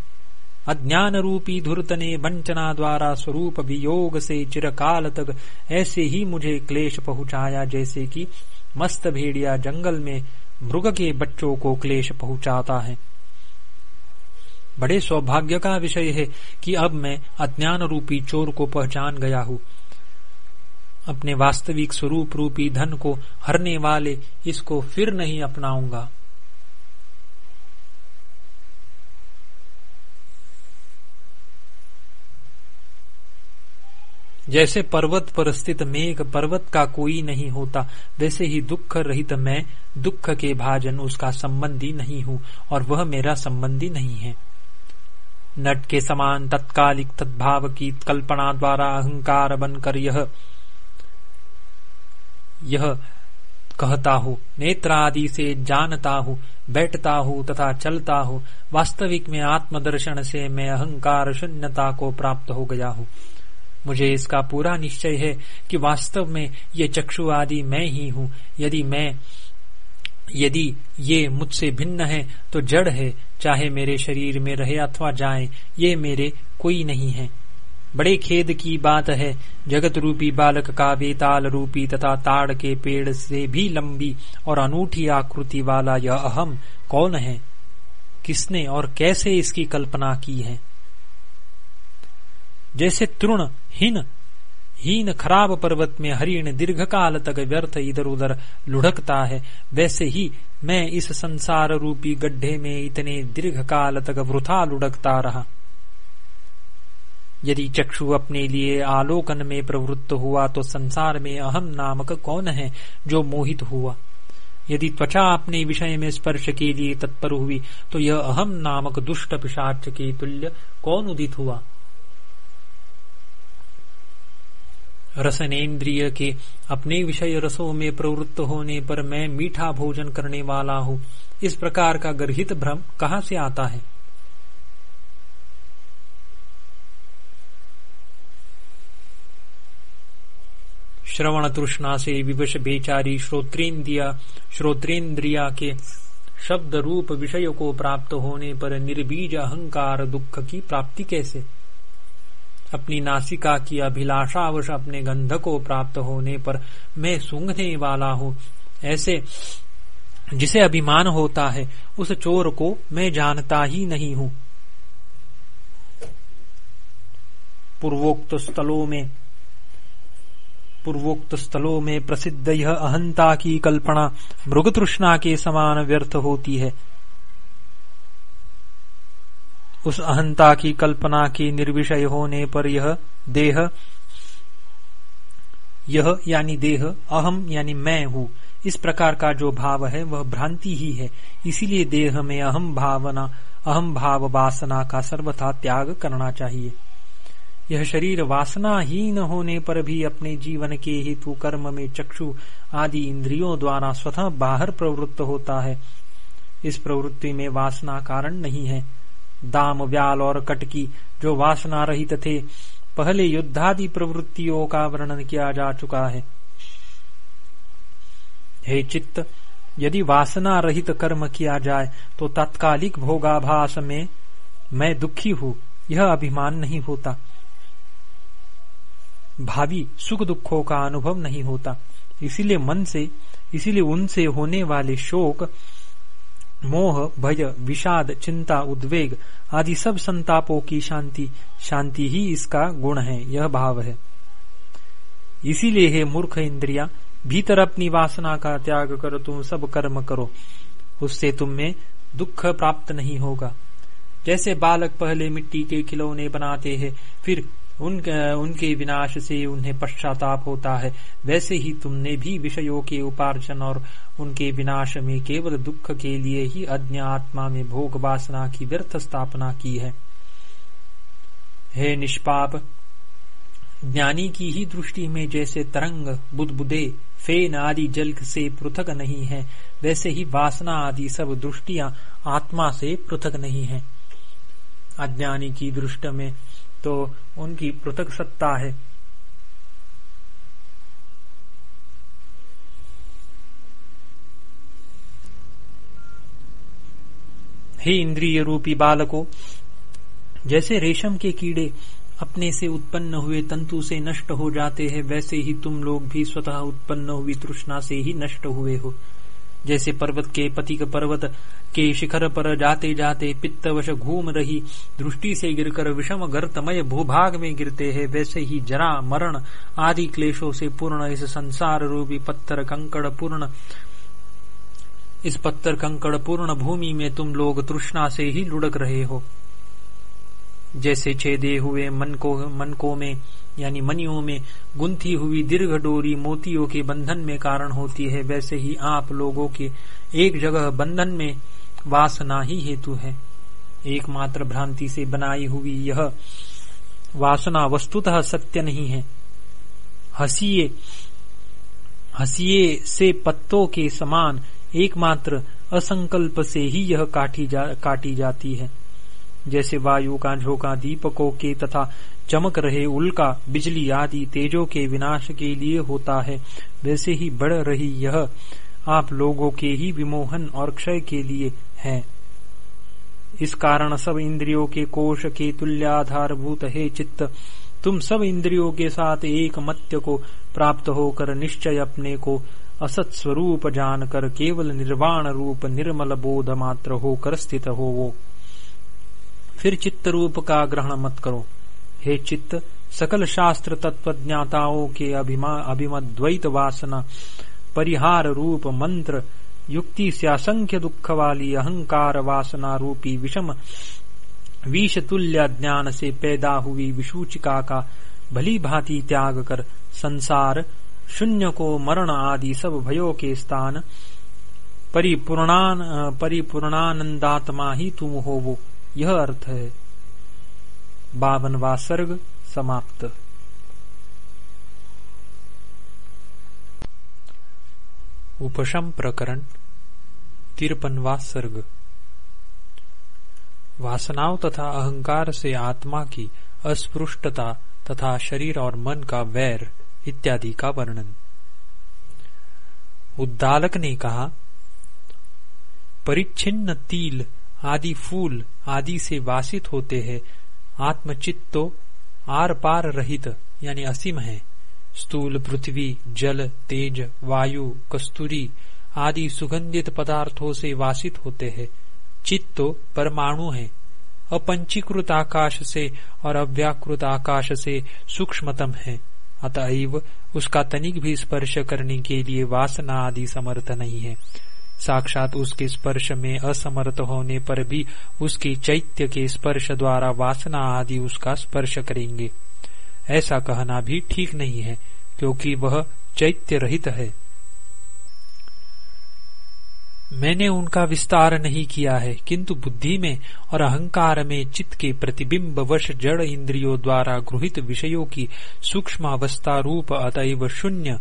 S1: अज्ञान रूपी धुर्त ने वंचना द्वारा स्वरूप वियोग से चिरकाल तक ऐसे ही मुझे क्लेश पहुँचाया जैसे कि मस्त भेड़िया जंगल में मृग के बच्चों को क्लेश पहुंचाता है। बड़े सौभाग्य का विषय है कि अब मैं अज्ञान रूपी चोर को पहचान गया हूँ। अपने वास्तविक स्वरूप रूपी धन को हरने वाले इसको फिर नहीं अपनाऊँगा। जैसे पर्वत पर स्थित मेघ पर्वत का कोई नहीं होता, वैसे ही दुख रहित मैं दुख के भाजन उसका संबंधी नहीं हूँ और वह मेरा संबंधी नहीं है। नट के समान तत्कालिक तद्भाव की कल्पना द्वारा अहंकार बनकर यह यह कहता हूँ नेत्र आदि से जानता हूँ, बैठता हूँ तथा चलता हूँ, वास्तविक में आत्मदर्शन से मैं अहंकार शून्यता को प्राप्त हो गया हूँ। मुझे इसका पूरा निश्चय है कि वास्तव में ये चक्षु आदि मैं ही हूँ। यदि मैं, यदि ये मुझसे भिन्न है तो जड़ है, चाहे मेरे शरीर में रहे अथवा जाए, ये मेरे कोई नहीं है। बड़े खेद की बात है जगत रूपी बालक का वेताल रूपी तथा ताड़ के पेड़ से भी लंबी और अनूठी आकृति वाला यह अहम कौन है? किसने और कैसे इसकी कल्पना की है? जैसे तृण हीन हीन खराब पर्वत में हरिण दीर्घ काल तक व्यर्थ इधर उधर लुढ़कता है वैसे ही मैं इस संसार रूपी गड्ढे में इतने दीर्घ काल तक वृथा लुढ़कता रहा यदि चक्षु अपने लिए आलोकन में प्रवृत्त हुआ तो संसार में अहम नामक कौन है जो मोहित हुआ यदि त्वचा अपने विषय में स्पर्श के लिए तत्पर हुई तो यह अहम नामक दुष्ट पिशाच के तुल्य कौन उदित हुआ रसनेन्द्रिय के अपने विषय रसों में प्रवृत्त होने पर मैं मीठा भोजन करने वाला हूँ। इस प्रकार का गर्हित भ्रम कहाँ से आता है? श्रवण तृष्णा से विवश बेचारी श्रोत्रेन्द्रिया श्रोत्रेन्द्रिया के शब्द रूप विषय को प्राप्त होने पर निर्बीज अहंकार दुख की प्राप्ति कैसे? अपनी नासिका की अभिलाषावश अपने गंध को प्राप्त होने पर मैं सूंघने वाला हूँ। ऐसे जिसे अभिमान होता है, उस चोर को मैं जानता ही नहीं हूँ। पूर्वोक्त स्थलों में, पूर्वोक्त स्थलों में प्रसिद्ध यह अहंता की कल्पना मृग तृष्णा के समान व्यर्थ होती है। उस अहंता की कल्पना के निर्विषय होने पर यह देह, यह यानी देह, अहम यानी मैं हूँ। इस प्रकार का जो भाव है, वह भ्रांति ही है। इसीलिए देह में अहम भावना, अहम भाव वासना का सर्वथा त्याग करना चाहिए। यह शरीर वासना ही न होने पर भी अपने जीवन के हेतु कर्म में चक्षु आदि इंद्रियों द्वारा स्वतः बाहर प्रवृत्त होता है। इस प्रवृत्ति में वासना कारण नहीं है। दाम, व्याल और कटकी जो वासना रहित थे। पहले युद्धादि प्रवृत्तियों का वर्णन किया जा चुका है। हे चित्त, यदि वासना रहित कर्म किया जाए तो तात्कालिक भोगाभास में मैं दुखी हूँ। यह अभिमान नहीं होता। भावी सुख दुखों का अनुभव नहीं होता। इसीलिए मन से, इसीलिए उनसे होने वाले शोक मोह, भय, विषाद, चिंता, उद्वेग आदि सब संतापों की शांति शांति ही इसका गुण है, यह भाव है। इसीलिए है मूर्ख इंद्रिया, भीतर अपनी वासना का त्याग कर तुम सब कर्म करो। उससे तुम्हें दुख प्राप्त नहीं होगा। जैसे बालक पहले मिट्टी के खिलौने बनाते हैं, फिर उन, उनके विनाश से उन्हें पश्चाताप होता है। वैसे ही तुमने भी विषयों के उपार्जन और उनके विनाश में केवल दुख के लिए ही अज्ञ आत्मा में भोग वासना की व्यर्थ स्थापना की है। हे निष्पाप ज्ञानी की ही दृष्टि में जैसे तरंग बुदबुदे फेन आदि जल से पृथक नहीं है वैसे ही वासना आदि सब दृष्टिया आत्मा से पृथक नहीं है। अज्ञानी की दृष्टि में तो उनकी पृथक सत्ता है। हे इंद्रिय रूपी बालको, जैसे रेशम के कीड़े अपने से उत्पन्न हुए तंतु से नष्ट हो जाते हैं, वैसे ही तुम लोग भी स्वतः उत्पन्न हुई तृष्णा से ही नष्ट हुए हो। जैसे पर्वत के पतिक पर्वत के शिखर पर जाते जाते पित्तवश घूम रही दृष्टि से गिरकर विषम गर्तमय भूभाग में गिरते हैं, वैसे ही जरा मरण आदि क्लेशों से पूर्ण इस संसार रूपी पत्थर कंकड़ पूर्ण, इस पत्थर कंकड़ पूर्ण भूमि में तुम लोग तृष्णा से ही लुढ़क रहे हो। जैसे छेदे हुए मन को मन को में यानी मनियों में गुंथी हुई दीर्घ डोरी मोतियों के बंधन में कारण होती है वैसे ही आप लोगों के एक जगह बंधन में वासना ही हेतु है। एकमात्र भ्रांति से बनाई हुई यह वासना वस्तुतः सत्य नहीं है। हसीए हसीए से पत्तों के समान एकमात्र असंकल्प से ही यह काटी जा, काटी जाती है। जैसे वायु का झोंका दीपकों के तथा चमक रहे उल्का बिजली आदि तेजों के विनाश के लिए होता है। वैसे ही बढ़ रही यह। आप लोगों के ही विमोहन और क्षय के लिए है। इस कारण सब इंद्रियों के कोष के तुल्याधारभूत है चित्त। तुम सब इंद्रियों के साथ एक मत्य को प्राप्त होकर निश्चय अपने को असत स्वरूप जानकर केवल निर्वाण रूप निर्मल बोध मात्र होकर स्थित हो वो फिर चित्त रूप का ग्रहण मत करो। हे चित्त, सकल शास्त्र तत्वज्ञाताओं के अभिमद्वैत वासना, परिहार रूप मंत्र, युक्ति से असंख्य दुख वाली अहंकार वासना रूपी विषम विष तुल्य ज्ञान से पैदा हुई विसूचिका का भली भांति त्याग कर संसार, शून्य को मरण आदि सब भयों के स्थान, परिपूर्णान, परिपूर्णानंदात्मा ही तुम हो वो यह अर्थ है, बावनवा सर्ग समाप्त। उपशम प्रकरण, तिरपनवा सर्ग। वासनाओं तथा अहंकार से आत्मा की अस्पृष्टता तथा शरीर और मन का वैर इत्यादि का वर्णन। उद्दालक ने कहा, परिच्छिन्न तिल आदि फूल आदि से वासित होते हैं। आत्मचित तो आर पार रहित यानी असीम है। स्थूल पृथ्वी, जल, तेज, वायु, कस्तूरी आदि सुगंधित पदार्थों से वासित होते हैं। चित्त तो परमाणु है। अपंचीकृत आकाश से और अव्याकृत आकाश से सूक्ष्मतम है। अतएव उसका तनिक भी स्पर्श करने के लिए वासना आदि समर्थ नहीं है। साक्षात उसके स्पर्श में असमर्थ होने पर भी उसके चैत्य के स्पर्श द्वारा वासना आदि उसका स्पर्श करेंगे। ऐसा कहना भी ठीक नहीं है, क्योंकि वह चैत्य रहित है। मैंने उनका विस्तार नहीं किया है, किंतु बुद्धि में और अहंकार में चित्त के प्रतिबिंब वश जड़ इंद्रियों द्वारा गृहित विषयों की सूक्ष्म अवस्था रूप अतएव शून्य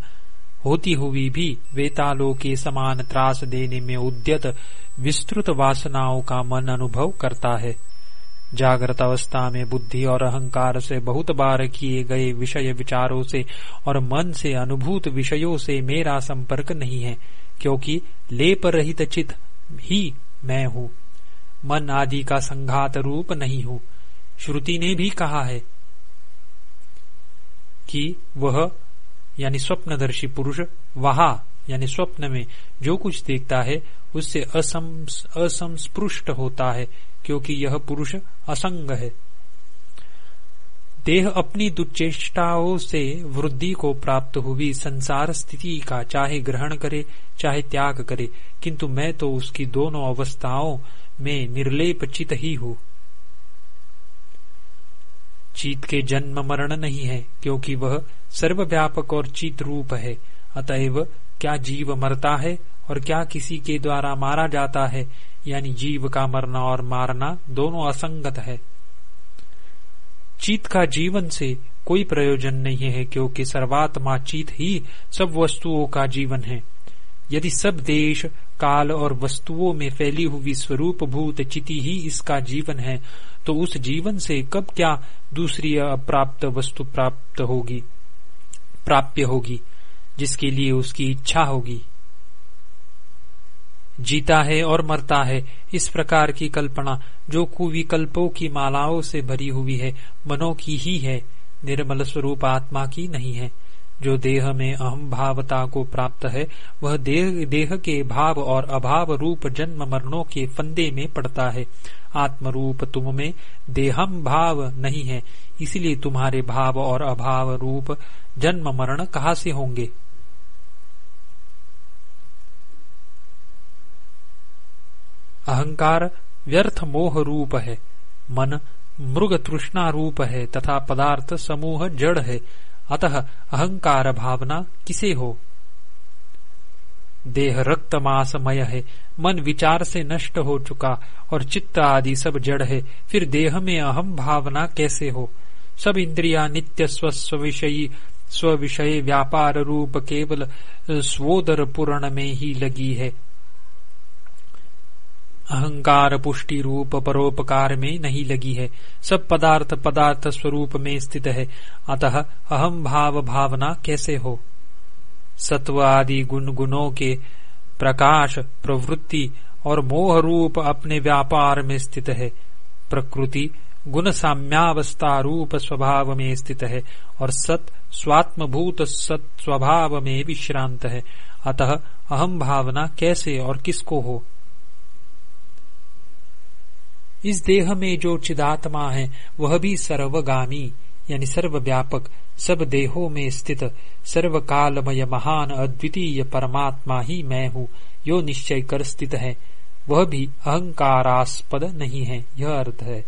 S1: होती हुई भी वेतालों के समान त्रास देने में उद्यत विस्तृत वासनाओं का मन अनुभव करता है। जागृत अवस्था में बुद्धि और अहंकार से बहुत बार किए गए विषय विचारों से और मन से अनुभूत विषयों से मेरा संपर्क नहीं है, क्योंकि लेप रहित चित ही मैं हूँ। मन आदि का संघात रूप नहीं हूँ। श्रुति ने भी कहा है कि वह यानी स्वप्नदर्शी पुरुष, वहा, यानी स्वप्न में जो कुछ देखता है, उससे असंस्पृष्ट होता है, क्योंकि यह पुरुष असंग है। देह अपनी दुचेष्टाओं से वृद्धि को प्राप्त हुई संसार स्थिति का चाहे ग्रहण करे, चाहे त्याग करे, किंतु मैं तो उसकी दोनों अवस्थाओं में निर्लेप चित ही हूँ। चीत के जन्म मरण नहीं है, क्योंकि वह सर्वव्यापक और चीत रूप है। अतएव क्या जीव मरता है और क्या किसी के द्वारा मारा जाता है? यानी जीव का मरना और मारना दोनों असंगत है। चीत का जीवन से कोई प्रयोजन नहीं है, क्योंकि सर्वात्मा चीत ही सब वस्तुओं का जीवन है। यदि सब देश, काल और वस्तुओं में फैली हुई स्वरूप भूत चिति ही इसका जीवन है तो उस जीवन से कब क्या दूसरी अप्राप्त वस्तु प्राप्त होगी, प्राप्य होगी, जिसके लिए उसकी इच्छा होगी? जीता है और मरता है, इस प्रकार की कल्पना जो कुविकल्पों की मालाओं से भरी हुई है, मनो की ही है, निर्मल स्वरूप आत्मा की नहीं है। जो देह में अहम भावता को प्राप्त है, वह देह देह के भाव और अभाव रूप जन्म मरणों के फंदे में पड़ता है। आत्म रूप तुम में देहम भाव नहीं है, इसलिए तुम्हारे भाव और अभाव रूप जन्म मरण कहाँ से होंगे? अहंकार व्यर्थ मोह रूप है, मन मृग तृष्णा रूप है, तथा पदार्थ समूह जड़ है। अतः अहंकार भावना किसे हो? देह रक्त मासमय है, मन विचार से नष्ट हो चुका और चित्त आदि सब जड़ है, फिर देह में अहम भावना कैसे हो? सब इंद्रिया नित्य स्व विषयी, स्व विषय व्यापार रूप केवल स्वोदर पूर्ण में ही लगी है। अहंकार पुष्टि रूप परोपकार में नहीं लगी है। सब पदार्थ पदार्थ स्वरूप में स्थित है। अतः अहम भाव भावना कैसे हो? सत्व आदि गुण गुणों के प्रकाश, प्रवृत्ति और मोह रूप अपने व्यापार में स्थित है। प्रकृति गुण साम्यावस्था रूप स्वभाव में स्थित है और सत, स्वात्मभूत सत स्वभाव में विश्रांत है। अतः अहम भावना कैसे और किसको हो? इस देह में जो चिदात्मा है, वह भी सर्वगामी, यानी सर्वव्यापक, सब देहों में स्थित, सर्वकालमय महान अद्वितीय परमात्मा ही मैं हूँ, यो निश्चय कर स्थित है। वह भी अहंकारास्पद नहीं है, यह अर्थ है।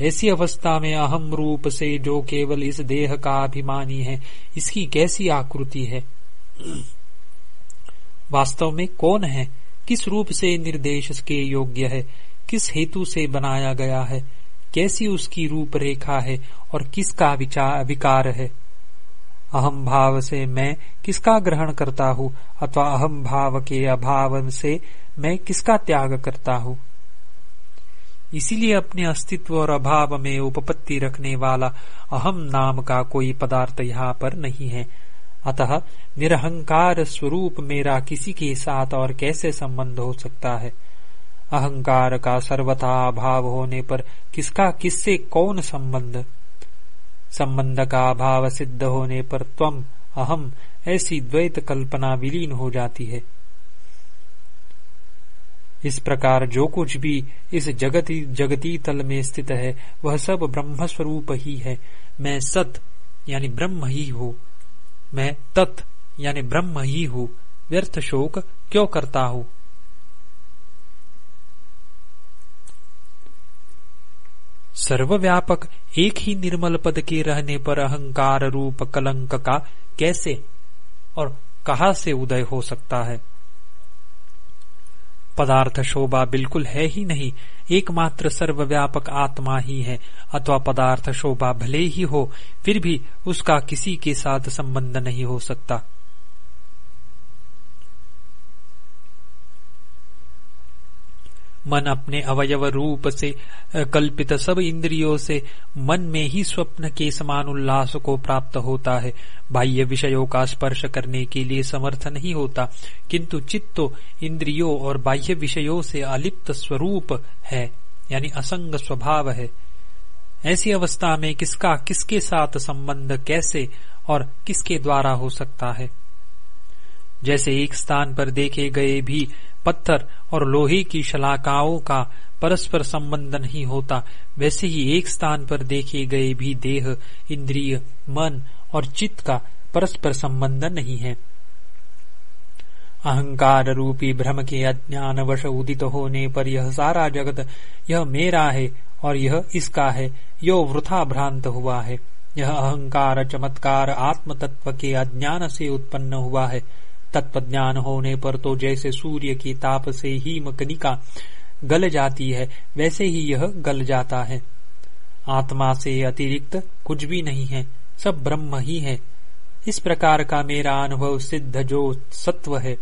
S1: ऐसी अवस्था में अहम रूप से जो केवल इस देह का अभिमानी है, इसकी कैसी आकृति है? वास्तव में कौन है? किस रूप से निर्देश के योग्य है? किस हेतु से बनाया गया है? कैसी उसकी रूपरेखा है और किसका विकार है? अहम भाव से मैं किसका ग्रहण करता हूँ अथवा अहम भाव के अभाव से मैं किसका त्याग करता हूँ? इसीलिए अपने अस्तित्व और अभाव में उपपत्ति रखने वाला अहम नाम का कोई पदार्थ यहाँ पर नहीं है। अतः निरहंकार स्वरूप मेरा किसी के साथ और कैसे संबंध हो सकता है? अहंकार का सर्वथा अभाव होने पर किसका, किससे कौन संबंध? संबंध का अभाव सिद्ध होने पर त्वम अहम ऐसी द्वैत कल्पना विलीन हो जाती है। इस प्रकार जो कुछ भी इस जगती जगती तल में स्थित है, वह सब ब्रह्म स्वरूप ही है। मैं सत, यानी ब्रह्म ही हूँ। मैं तत्, यानी ब्रह्म ही हूँ। व्यर्थ शोक क्यों करता हूँ? सर्वव्यापक एक ही निर्मल पद के रहने पर अहंकार रूप कलंक का कैसे और कहा से उदय हो सकता है? पदार्थ शोभा बिल्कुल है ही नहीं, एकमात्र सर्वव्यापक आत्मा ही है, अथवा पदार्थ शोभा भले ही हो, फिर भी उसका किसी के साथ संबंध नहीं हो सकता। मन अपने अवयव रूप से कल्पित सब इंद्रियों से मन में ही स्वप्न के समान उल्लास को प्राप्त होता है। बाह्य विषयों का स्पर्श करने के लिए समर्थ नहीं होता, किंतु चित्त इंद्रियों और बाह्य विषयों से अलिप्त स्वरूप है, यानी असंग स्वभाव है। ऐसी अवस्था में किसका, किसके साथ संबंध कैसे और किसके द्वारा हो सकता है? जैसे एक स्थान पर देखे गए भी पत्थर और लोहे की शलाकाओं का परस्पर संबंध नहीं होता। वैसे ही एक स्थान पर देखे गए भी देह, इंद्रिय, मन और चित्त का परस्पर संबंध नहीं है। अहंकार रूपी भ्रम के अज्ञान वश उदित होने पर यह सारा जगत, यह मेरा है और यह इसका है, यो वृथा भ्रांत हुआ है। यह अहंकार चमत्कार आत्म तत्व के अज्ञान से उत्पन्न हुआ है। तत्वज्ञान होने पर तो जैसे सूर्य की ताप से ही मकनिका गल जाती है, वैसे ही यह गल जाता है। आत्मा से अतिरिक्त कुछ भी नहीं है, सब ब्रह्म ही है। इस प्रकार का मेरा अनुभव सिद्ध जो सत्व है,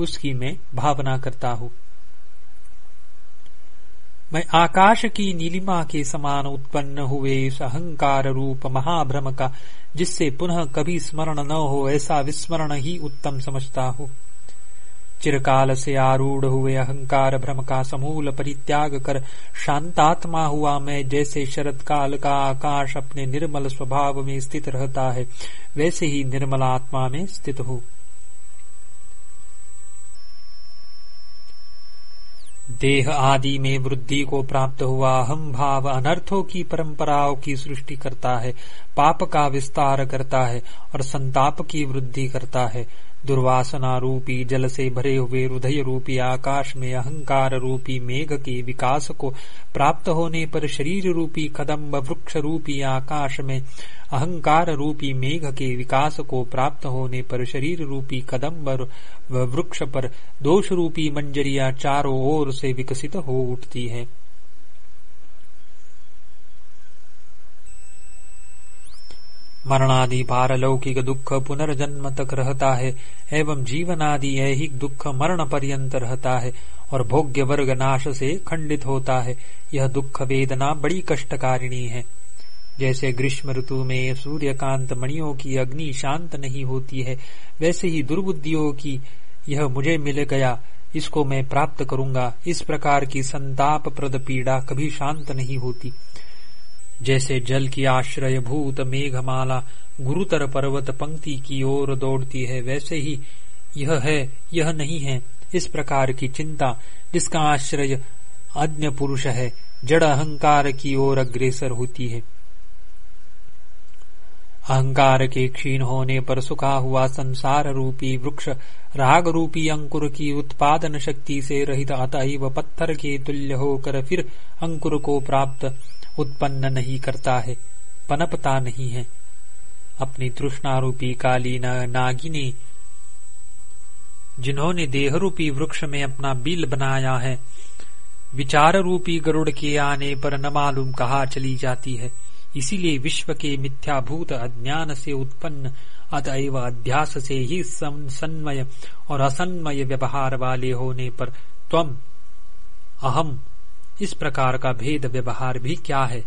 S1: उसकी मैं भावना करता हूँ। मैं आकाश की नीलिमा के समान उत्पन्न हुए इस अहंकार रूप महाभ्रम का जिससे पुनः कभी स्मरण न हो, ऐसा विस्मरण ही उत्तम समझता हो। चिरकाल से आरूढ़ हुए अहंकार भ्रम का समूल परित्याग कर शांतात्मा हुआ मैं, जैसे शरद काल का आकाश अपने निर्मल स्वभाव में स्थित रहता है, वैसे ही निर्मल आत्मा में स्थित हूँ। देह आदि में वृद्धि को प्राप्त हुआ हम भाव अनर्थों की परंपराओं की सृष्टि करता है, पाप का विस्तार करता है और संताप की वृद्धि करता है। दुर्वासना रूपी जल से भरे हुए हृदय रूपी आकाश में अहंकार रूपी मेघ के विकास को प्राप्त होने पर शरीर रूपी कदम्ब वृक्ष रूपी आकाश में अहंकार रूपी मेघ के विकास को प्राप्त होने पर शरीर रूपी कदम्ब वृक्ष पर दोष रूपी मंजरिया चारों ओर से विकसित हो उठती है। मरणादि पारलौकिक दुख पुनर्जन्म तक रहता है, एवं जीवनादि ऐहिक दुख मरण पर्यंत रहता है, और भोग्य वर्ग नाश से खंडित होता है। यह दुख वेदना बड़ी कष्टकारिणी है। जैसे ग्रीष्म ऋतु में सूर्यकांत मणियों की अग्नि शांत नहीं होती है, वैसे ही दुर्बुद्धियों की यह मुझे मिल गया, इसको मैं प्राप्त करूँगा। इस प्रकार की संताप प्रद पीड़ा कभी शांत नहीं होती। जैसे जल की आश्रय भूत मेघमाला गुरुतर पर्वत पंक्ति की ओर दौड़ती है, वैसे ही यह है, यह नहीं है, इस प्रकार की चिंता जिसका आश्रय अज्ञ पुरुष है, जड़ अहंकार की ओर अग्रेसर होती है। अहंकार के क्षीण होने पर सुखा हुआ संसार रूपी वृक्ष राग रूपी अंकुर की उत्पादन शक्ति से रहित अतएव पत्थर के तुल्य होकर फिर अंकुर को प्राप्त उत्पन्न नहीं करता है, पनपता नहीं है। अपनी तृष्णारूपी काली नागिनी, जिन्होंने देहरूपी वृक्ष में अपना बिल बनाया है विचार रूपी गरुड़ के आने पर न मालूम कहा चली जाती है। इसीलिए विश्व के मिथ्याभूत अज्ञान से उत्पन्न, अतएव अध्यास से ही सन्मय और असन्मय व्यवहार वाले होने पर त्वम अहम इस प्रकार का भेद व्यवहार भी क्या है?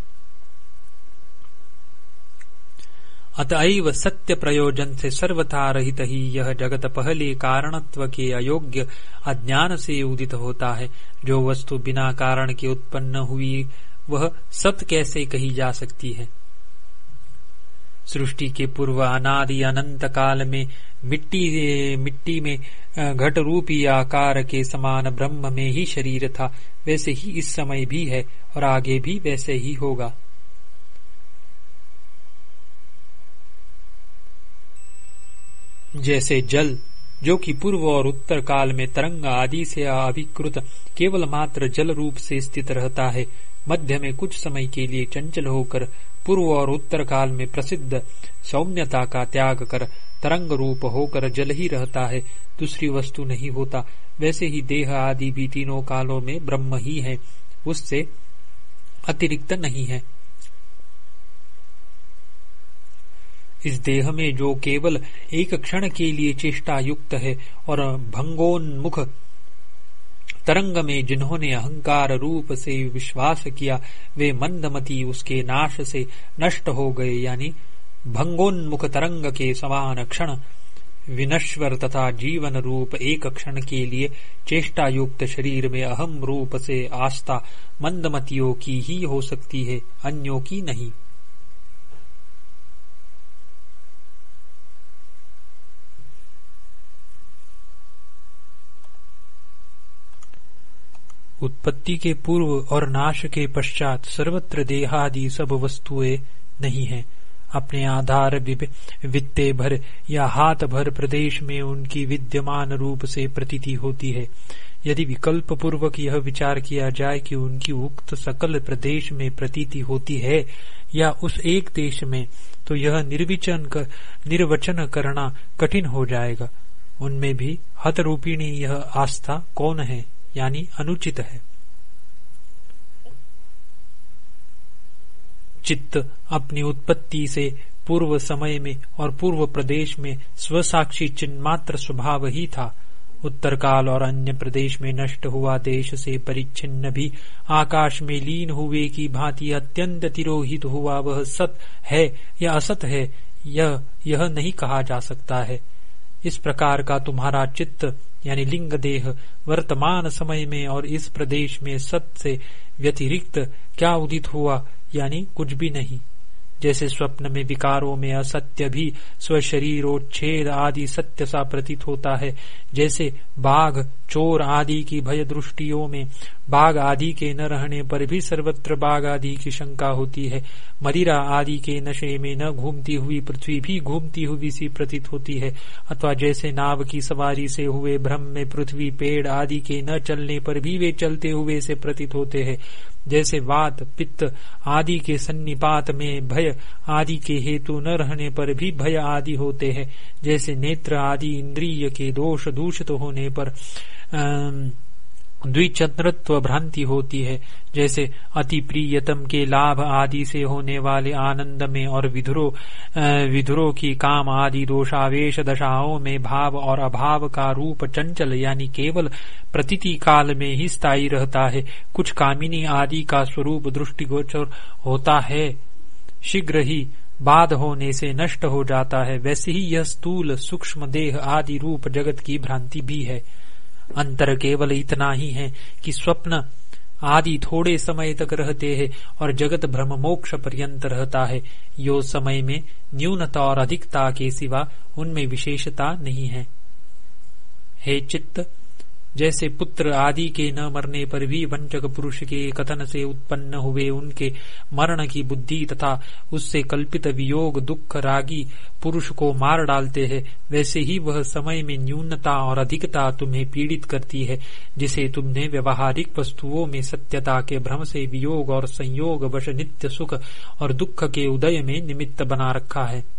S1: अतएव सत्य प्रयोजन से सर्वथा रहित ही यह जगत पहले कारणत्व के अयोग्य अज्ञान से उदित होता है। जो वस्तु बिना कारण के उत्पन्न हुई, वह सत्य कैसे कही जा सकती है? सृष्टि के पूर्व अनादि अनंत काल में मिट्टी मिट्टी में घट रूपी आकार के समान ब्रह्म में ही शरीर था, वैसे ही इस समय भी है और आगे भी वैसे ही होगा। जैसे जल, जो कि पूर्व और उत्तर काल में तरंग आदि से अभिकृत केवल मात्र जल रूप से स्थित रहता है, मध्य में कुछ समय के लिए चंचल होकर पूर्व और उत्तर काल में प्रसिद्ध सौम्यता का त्याग कर तरंग रूप होकर जल ही रहता है, दूसरी वस्तु नहीं होता। वैसे ही देह आदि भी तीनों कालों में ब्रह्म ही है, उससे अतिरिक्त नहीं है। इस देह में जो केवल एक क्षण के लिए चेष्टा युक्त है और भंगोन्मुख तरंग में जिन्होंने अहंकार रूप से विश्वास किया, वे मंदमती उसके नाश से नष्ट हो गए, यानी भंगोन्मुख तरंग के समान क्षण, विनश्वर तथा जीवन रूप एक क्षण के लिए चेष्टा युक्त शरीर में अहम रूप से आस्था मंदमतियों की ही हो सकती है, अन्यों की नहीं। उत्पत्ति के पूर्व और नाश के पश्चात सर्वत्र देहादि सब वस्तुएँ नहीं है। अपने आधार वित्ते भर या हाथ भर प्रदेश में उनकी विद्यमान रूप से प्रतीति होती है। यदि विकल्प पूर्वक यह विचार किया जाए कि उनकी उक्त सकल प्रदेश में प्रतीति होती है या उस एक देश में तो यह निर्विचन कर, निर्वचन करना कठिन हो जाएगा। उनमें भी हत रूपिणी यह आस्था कौन है यानी अनुचित है। चित्त अपनी उत्पत्ति से पूर्व समय में और पूर्व प्रदेश में स्वसाक्षी चिन्मात्र स्वभाव ही था। उत्तर काल और अन्य प्रदेश में नष्ट हुआ देश से परिच्छिन्न भी। आकाश में लीन हुए की भांति अत्यंत तिरोहित हुआ वह सत है या असत है, यह यह नहीं कहा जा सकता है। इस प्रकार का तुम्हारा चित्त, यानी लिंग देह, वर्तमान समय में और इस प्रदेश में सत से व्यतिरिक्त क्या उदित हुआ? यानी कुछ भी नहीं। जैसे स्वप्न में विकारों में असत्य भी, स्वशरीरोच्छेद आदि सत्य सा प्रतीत होता है। जैसे बाघ, चोर आदि की भय दृष्टियों में, बाघ आदि के न रहने पर भी सर्वत्र बाघ आदि की शंका होती है। मदिरा आदि के नशे में न घूमती हुई पृथ्वी भी घूमती हुई सी प्रतीत होती है। अथवा जैसे नाव की सवारी से हुए भ्रम में पृथ्वी पेड़ आदि के न चलने पर भी वे चलते हुए से प्रतीत होते हैं। जैसे वात, पित्त आदि के सन्निपात में भय आदि के हेतु न रहने पर भी भय आदि होते हैं। जैसे नेत्र आदि इंद्रिय के दोष दूषित होने पर द्विचंद्रत्व भ्रांति होती है। जैसे अति प्रियतम के लाभ आदि से होने वाले आनंद में और विधुरो विधुरो की काम आदि दोषावेश दशाओं में भाव और अभाव का रूप चंचल यानी केवल प्रतीति काल में ही स्थायी रहता है। कुछ कामिनी आदि का स्वरूप दृष्टिगोचर होता है। शीघ्र ही बाद होने से नष्ट हो जाता है। वैसे ही यह स्थूल सूक्ष्म देह आदि रूप जगत की भ्रांति भी है। अंतर केवल इतना ही है कि स्वप्न आदि थोड़े समय तक रहते हैं और जगत भ्रम मोक्ष पर्यंत रहता है। यो समय में न्यूनता और अधिकता के सिवा उनमें विशेषता नहीं है। हे चित्त जैसे पुत्र आदि के न मरने पर भी वंचक पुरुष के कथन से उत्पन्न हुए उनके मरण की बुद्धि तथा उससे कल्पित वियोग, दुख, रागी पुरुष को मार डालते हैं। वैसे ही वह समय में न्यूनता और अधिकता तुम्हें पीड़ित करती है, जिसे तुमने व्यवहारिक वस्तुओं में सत्यता के भ्रम से वियोग और संयोग, वश नित्य सुख और दुख के उदय में निमित्त बना रखा है।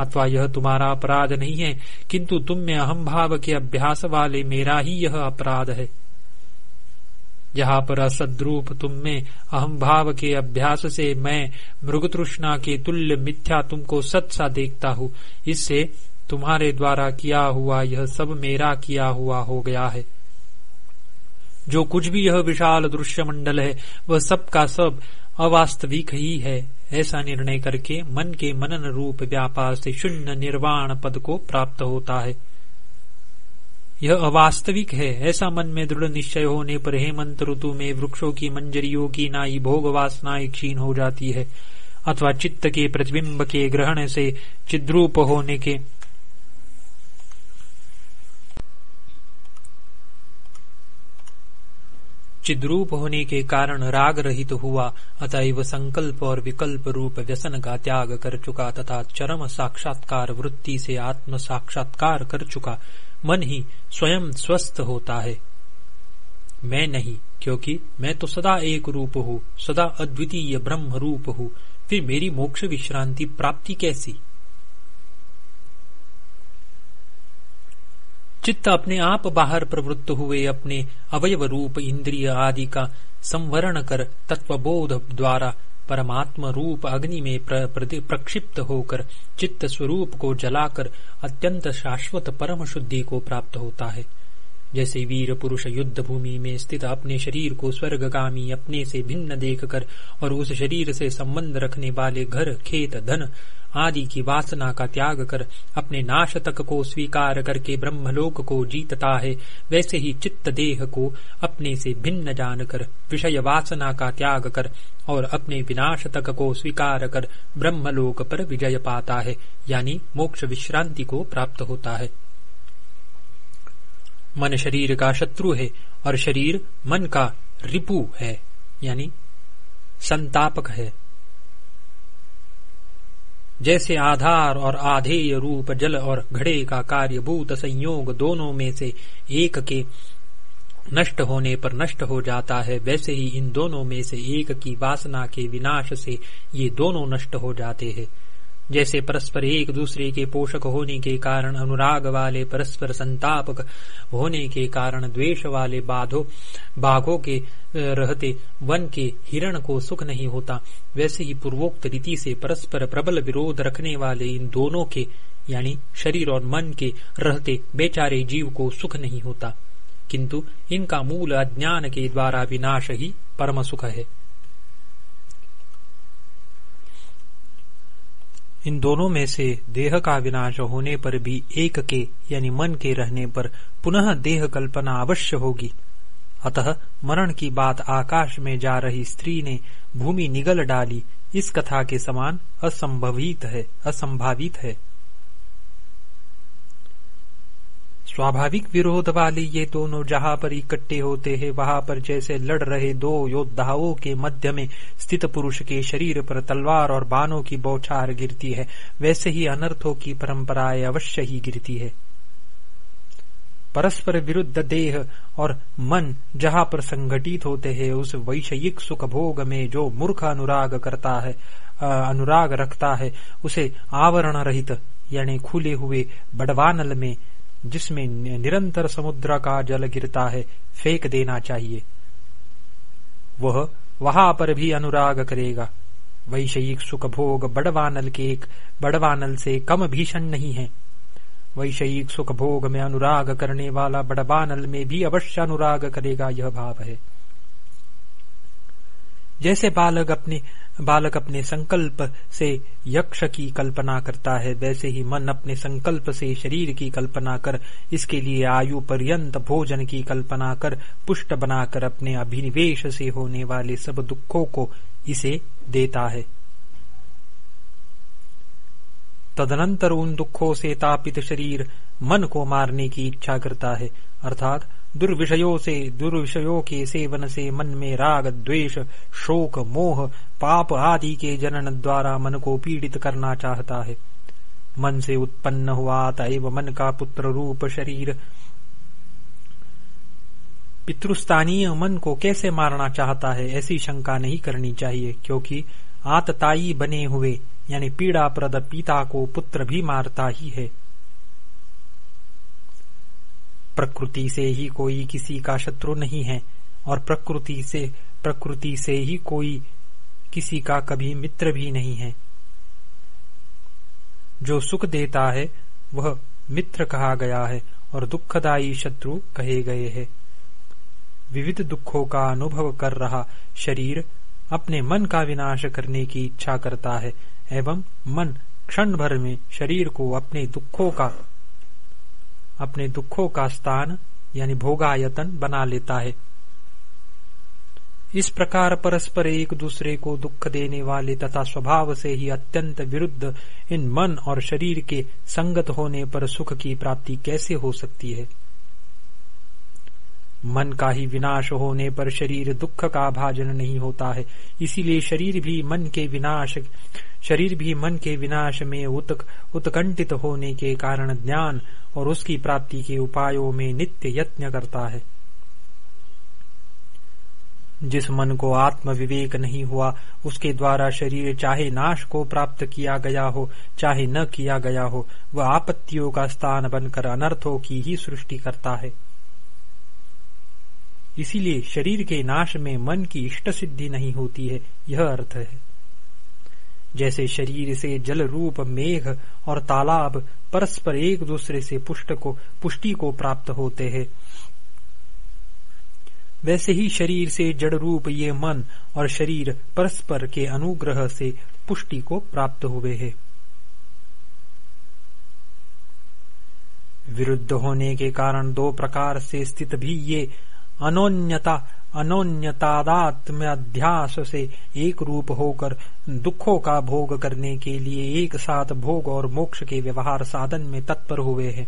S1: अथवा यह तुम्हारा अपराध नहीं है, किंतु तुम में अहम भाव के अभ्यास वाले मेरा ही यह अपराध है। जहाँ पर असद्रूप तुम में अहम भाव के अभ्यास से मैं मृगतृष्णा के तुल्य मिथ्या तुमको सत सा देखता हूँ, इससे तुम्हारे द्वारा किया हुआ यह सब मेरा किया हुआ हो गया है। जो कुछ भी यह विशाल दृश्य मंडल है, वह सब का सब अवास्तविक ही है। ऐसा निर्णय करके मन के मनन रूप व्यापार से शून्य निर्वाण पद को प्राप्त होता है। यह अवास्तविक है। ऐसा मन में दृढ़ निश्चय होने पर हेमंत ऋतु में वृक्षों की मंजरियों की नाई भोग वासनाएँ क्षीण हो जाती है, अथवा चित्त के प्रतिबिंब के ग्रहण से चिद्रूप होने के चिद्रूप होने के कारण राग रहित तो हुआ, अतएव संकल्प और विकल्प रूप व्यसन का त्याग कर चुका तथा चरम साक्षात्कार वृत्ति से आत्म साक्षात्कार कर चुका। मन ही स्वयं स्वस्थ होता है। मैं नहीं, क्योंकि मैं तो सदा एक रूप हूँ, सदा अद्वितीय ब्रह्म रूप हूँ, फिर मेरी मोक्ष विश्रांति प्राप्ति कैसी? चित्त अपने आप बाहर प्रवृत्त हुए, अपने अवयव रूप, इंद्रिय आदि का संवरण कर तत्वबोध द्वारा परमात्म रूप अग्नि में प्रक्षिप्त होकर चित्त स्वरूप को जलाकर अत्यंत शाश्वत परम शुद्धि को प्राप्त होता है। जैसे वीर पुरुष युद्ध भूमि में स्थित अपने शरीर को स्वर्गगामी अपने से भिन्न देखकर और उस शरीर से संबंध रखने वाले घर, खेत, धन आदि की वासना का त्याग कर अपने नाश तक को स्वीकार करके ब्रह्मलोक को जीतता है, वैसे ही चित्त देह को अपने से भिन्न जानकर, विषय वासना का त्याग कर और अपने विनाश तक को स्वीकार कर ब्रह्मलोक पर विजय पाता है, यानी मोक्ष विश्रांति को प्राप्त होता है। मन शरीर का शत्रु है और शरीर मन का रिपु है, यानी संतापक है। जैसे आधार और आधेय रूप, जल और घड़े का कार्यभूत संयोग दोनों में से एक के नष्ट होने पर नष्ट हो जाता है, वैसे ही इन दोनों में से एक की वासना के विनाश से ये दोनों नष्ट हो जाते हैं। जैसे परस्पर एक दूसरे के पोषक होने के कारण अनुराग वाले परस्पर संतापक होने के कारण द्वेष वाले बाधो, बाघों के रहते वन के हिरण को सुख नहीं होता। वैसे ही पूर्वोक्त रीति से परस्पर प्रबल विरोध रखने वाले इन दोनों के, यानी शरीर और मन के रहते बेचारे जीव को सुख नहीं होता। किंतु इनका मूल अज्ञान के द्वारा विनाश ही परम सुख है। इन दोनों में से देह का विनाश होने पर भी एक के, यानी मन के रहने पर पुनः देह कल्पना अवश्य होगी। अतः मरण की बात आकाश में जा रही स्त्री ने भूमि निगल डाली। इस कथा के समान असंभवित है, असंभावित है। स्वाभाविक विरोध वाले ये दोनों जहाँ पर इकट्ठे होते हैं, वहाँ पर जैसे लड़ रहे दो योद्धाओं के मध्य में स्थित पुरुष के शरीर पर तलवार और बाणों की बौछार गिरती है, वैसे ही अनर्थों की परंपराएँ अवश्य ही गिरती है। परस्पर विरुद्ध देह और मन जहाँ पर संगठित होते हैं, उस वैषयिक सुख भोग में जो मूर्ख अनुराग करता है अनुराग रखता है, उसे आवरण रहित, यानी खुले हुए बड़वानल में जिसमें निरंतर समुद्र का जल गिरता है, फेंक देना चाहिए। वह वहाँ पर भी अनुराग करेगा। वैषयिक सुख भोग बड़वानल के एक बड़वानल से कम भीषण नहीं है। वैषयिक सुख भोग में अनुराग करने वाला बड़वानल में भी अवश्य अनुराग करेगा, यह भाव है। जैसे बालक अपने बालक अपने संकल्प से यक्ष की कल्पना करता है। वैसे ही मन अपने संकल्प से शरीर की कल्पना कर, इसके लिए आयु पर्यंत भोजन की कल्पना कर, पुष्ट बनाकर अपने अभिनिवेश से होने वाले सब दुखों को इसे देता है। तदनंतर उन दुखों से तापित शरीर मन को मारने की इच्छा करता है, अर्थात दुर्विषयों से, दुर्विषयों के सेवन से मन में राग, द्वेष, शोक, मोह, पाप आदि के जनन द्वारा मन को पीड़ित करना चाहता है। मन से उत्पन्न हुआ तैव मन का पुत्र रूप शरीर। पितृस्थानीय मन को कैसे मारना चाहता है, ऐसी शंका नहीं करनी चाहिए, क्योंकि आतताई बने हुए, यानी पीड़ा प्रद पिता को पुत्र भी मारता ही है। प्रकृति से ही कोई किसी का शत्रु नहीं है, और प्रकृति से प्रकृति से ही कोई किसी का कभी मित्र भी नहीं है। जो सुख देता है, वह मित्र कहा गया है, और दुखदायी शत्रु कहे गए हैं। विविध दुखों का अनुभव कर रहा शरीर अपने मन का विनाश करने की इच्छा करता है, एवं मन क्षण भर में शरीर को अपने दुखों का अपने दुखों का स्थान, यानी भोगायतन, बना लेता है। इस प्रकार परस्पर एक दूसरे को दुख देने वाले तथा स्वभाव से ही अत्यंत विरुद्ध इन मन और शरीर के संगत होने पर सुख की प्राप्ति कैसे हो सकती है? मन का ही विनाश होने पर शरीर दुख का भाजन नहीं होता है। इसीलिए शरीर भी मन के विनाश, शरीर भी मन के विनाश में उतक उत्कंठित होने के कारण ज्ञान और उसकी प्राप्ति के उपायों में नित्य यत्न करता है। जिस मन को आत्म विवेक नहीं हुआ, उसके द्वारा शरीर चाहे नाश को प्राप्त किया गया हो, चाहे न किया गया हो, वह आपत्तियों का स्थान बनकर अनर्थों की ही सृष्टि करता है। इसीलिए शरीर के नाश में मन की इष्ट सिद्धि नहीं होती है, यह अर्थ है। जैसे शरीर से जल रूप मेघ और तालाब परस्पर एक दूसरे से पुष्ट को, पुष्टि को प्राप्त होते हैं। वैसे ही शरीर से जड़ रूप ये मन और शरीर परस्पर के अनुग्रह से पुष्टि को प्राप्त हुए हैं। विरुद्ध होने के कारण दो प्रकार से स्थित भी ये अनोन्यता अध्यास से एक रूप होकर, दुखों का भोग करने के लिए एक साथ भोग और मोक्ष के व्यवहार साधन में तत्पर हुए हैं।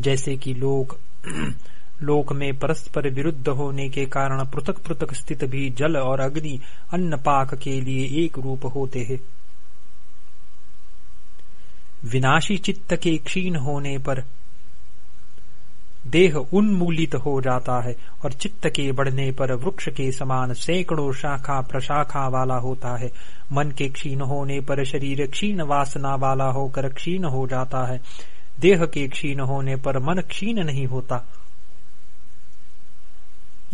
S1: जैसे कि लोग लोक में परस्पर विरुद्ध होने के कारण पृथक पृथक स्थित भी जल और अग्नि अन्न पाक के लिए एक रूप होते हैं। विनाशी चित्त के क्षीण होने पर देह उन्मूलित हो जाता है और चित्त के बढ़ने पर वृक्ष के समान सैकड़ों शाखा प्रशाखा वाला होता है। मन के क्षीण होने पर शरीर क्षीण वासना वाला होकर क्षीण हो जाता है। देह के क्षीण होने पर मन क्षीण नहीं होता।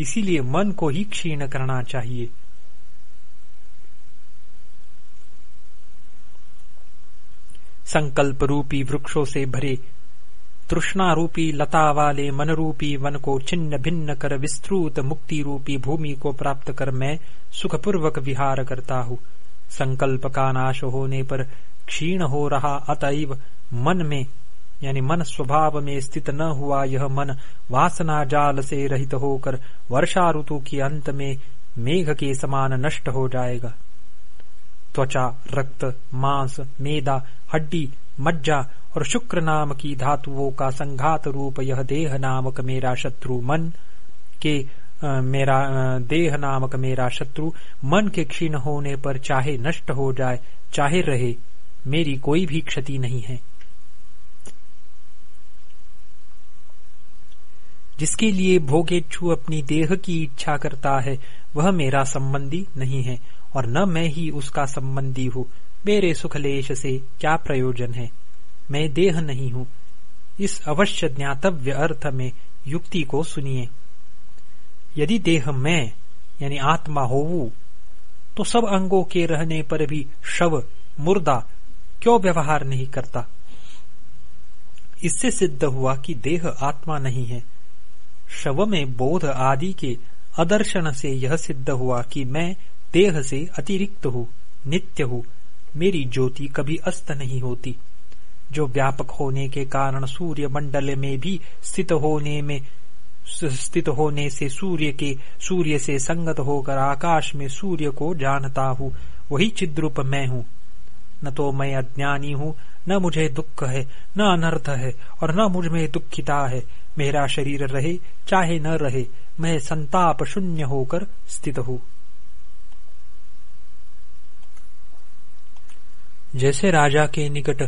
S1: इसीलिए मन को ही क्षीण करना चाहिए। संकल्प रूपी वृक्षों से भरे तृष्णा रूपी लता वाले मन रूपी वन को छिन्न भिन्न कर विस्तृत मुक्ति रूपी भूमि को प्राप्त कर मैं सुखपूर्वक विहार करता हूँ। संकल्प का नाश होने पर क्षीण हो रहा अतएव मन में, यानी मन स्वभाव में स्थित न हुआ यह मन वासना जाल से रहित होकर वर्षा ऋतु के अंत में मेघ के समान नष्ट हो जाएगा। त्वचा, रक्त, मांस, मेदा, हड्डी मज्जा और शुक्र नाम की धातुओं का संघात रूप यह देह नामक मेरा शत्रु मन के आ, मेरा आ, देह नामक मेरा शत्रु मन के क्षीण होने पर चाहे नष्ट हो जाए चाहे रहे मेरी कोई भी क्षति नहीं है। जिसके लिए भोगेच्छु अपनी देह की इच्छा करता है वह मेरा संबंधी नहीं है और न मैं ही उसका संबंधी हूँ। मेरे सुखलेश से क्या प्रयोजन है? मैं देह नहीं हूँ। इस अवश्य ज्ञातव्य अर्थ में युक्ति को सुनिए। यदि देह मैं, यानी आत्मा होवू तो सब अंगों के रहने पर भी शव, मुर्दा क्यों व्यवहार नहीं करता? इससे सिद्ध हुआ कि देह आत्मा नहीं है। शव में बोध आदि के अदर्शन से यह सिद्ध हुआ कि मैं देह से अतिरिक्त हूँ, नित्य हूँ। मेरी ज्योति कभी अस्त नहीं होती। जो व्यापक होने के कारण सूर्य मंडल में भी स्थित होने में स्थित होने से सूर्य के, सूर्य से संगत होकर आकाश में सूर्य को जानता हूँ, वही चिद्रूप मैं हूँ। न तो मैं अज्ञानी हूँ, न मुझे दुख है, न अनर्थ है, और न मुझमें दुखिता है। मेरा शरीर रहे, चाहे न रहे, मैं संताप शून्य होकर स्थित हूँ। जैसे राजा के निकट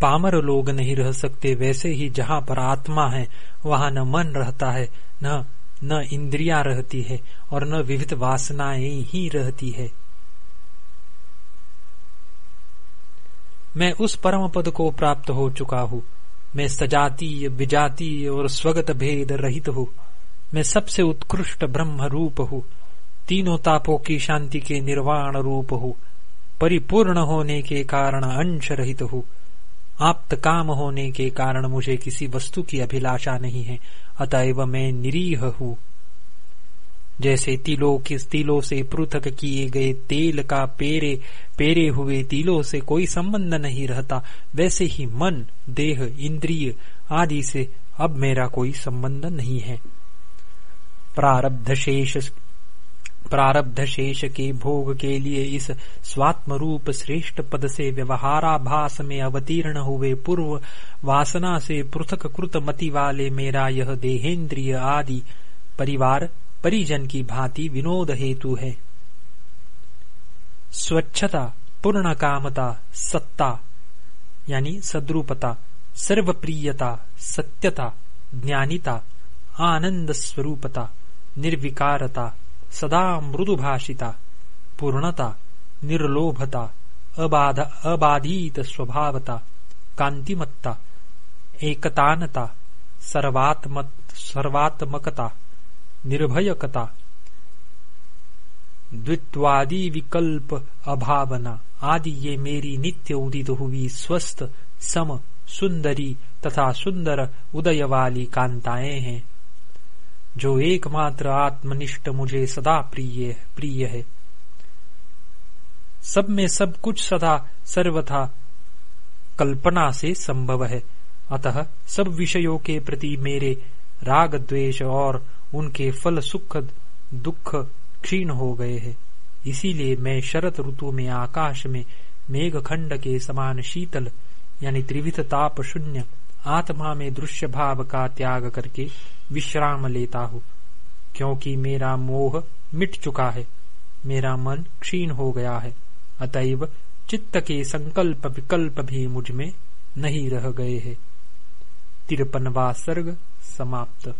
S1: पामर लोग नहीं रह सकते, वैसे ही जहाँ पर आत्मा है, वहाँ न मन रहता है, न न इंद्रिया रहती है, और न विविध वासनाएँ ही रहती है। मैं उस परम पद को प्राप्त हो चुका हूँ। मैं सजातीय, विजातीय और स्वगत भेद रहित हूँ। मैं सबसे उत्कृष्ट ब्रह्म रूप हूँ। तीनों तापों की शांति के निर्वाण रूप हूँ। परिपूर्ण होने के कारण अंश रहित हूँ। आप्त काम होने के कारण मुझे किसी वस्तु की अभिलाषा नहीं है, अतएव मैं निरीह हूँ। जैसे तिलों के तिलों से पृथक किए गए तेल का पेरे पेरे हुए तिलों से कोई संबंध नहीं रहता, वैसे ही मन, देह, इंद्रिय आदि से अब मेरा कोई संबंध नहीं है। प्रारब्ध शेष प्रारब्ध शेष के भोग के लिए इस स्वात्म रूप श्रेष्ठ पद से व्यवहाराभास में अवतीर्ण हुए पूर्व वासना से पृथक कृत मति वाले मेरा यह देहेन्द्रिय आदि परिवार, परिजन की भांति विनोद हेतु है। स्वच्छता पूर्ण कामता सत्ता, यानी सद्रूपता, सर्वप्रियता, सत्यता, ज्ञानिता आनंद स्वरूपता निर्विकारता सदा मृदुभाषिता, पूर्णता, निर्लोभता, अबाध, अबाधित स्वभावता, कांतिमत्ता, एकतानता सर्वात्म सर्वात्मकता, निर्भयकता, द्वित्वादि विकल्प अभावना, आदि ये मेरी नित्य उदित हुई स्वस्थ, सम, सुंदरी तथा सुंदर उदय वाली कांताएँ हैं। जो एकमात्र आत्मनिष्ठ मुझे सदा प्रिय प्रिय है। सब में सब कुछ सदा सर्वथा कल्पना से संभव है। अतः सब विषयों के प्रति मेरे राग द्वेष और उनके फल सुख दुख क्षीण हो गए हैं। इसीलिए मैं शरत ऋतु में आकाश में मेघ खंड के समान शीतल यानी त्रिविध ताप शून्य आत्मा में दृश्य भाव का त्याग करके विश्राम लेता हूँ। क्योंकि मेरा मोह मिट चुका है, मेरा मन क्षीण हो गया है, अतएव चित्त के संकल्प विकल्प भी मुझमें नहीं रह गए हैं। तिरपनवा सर्ग समाप्त।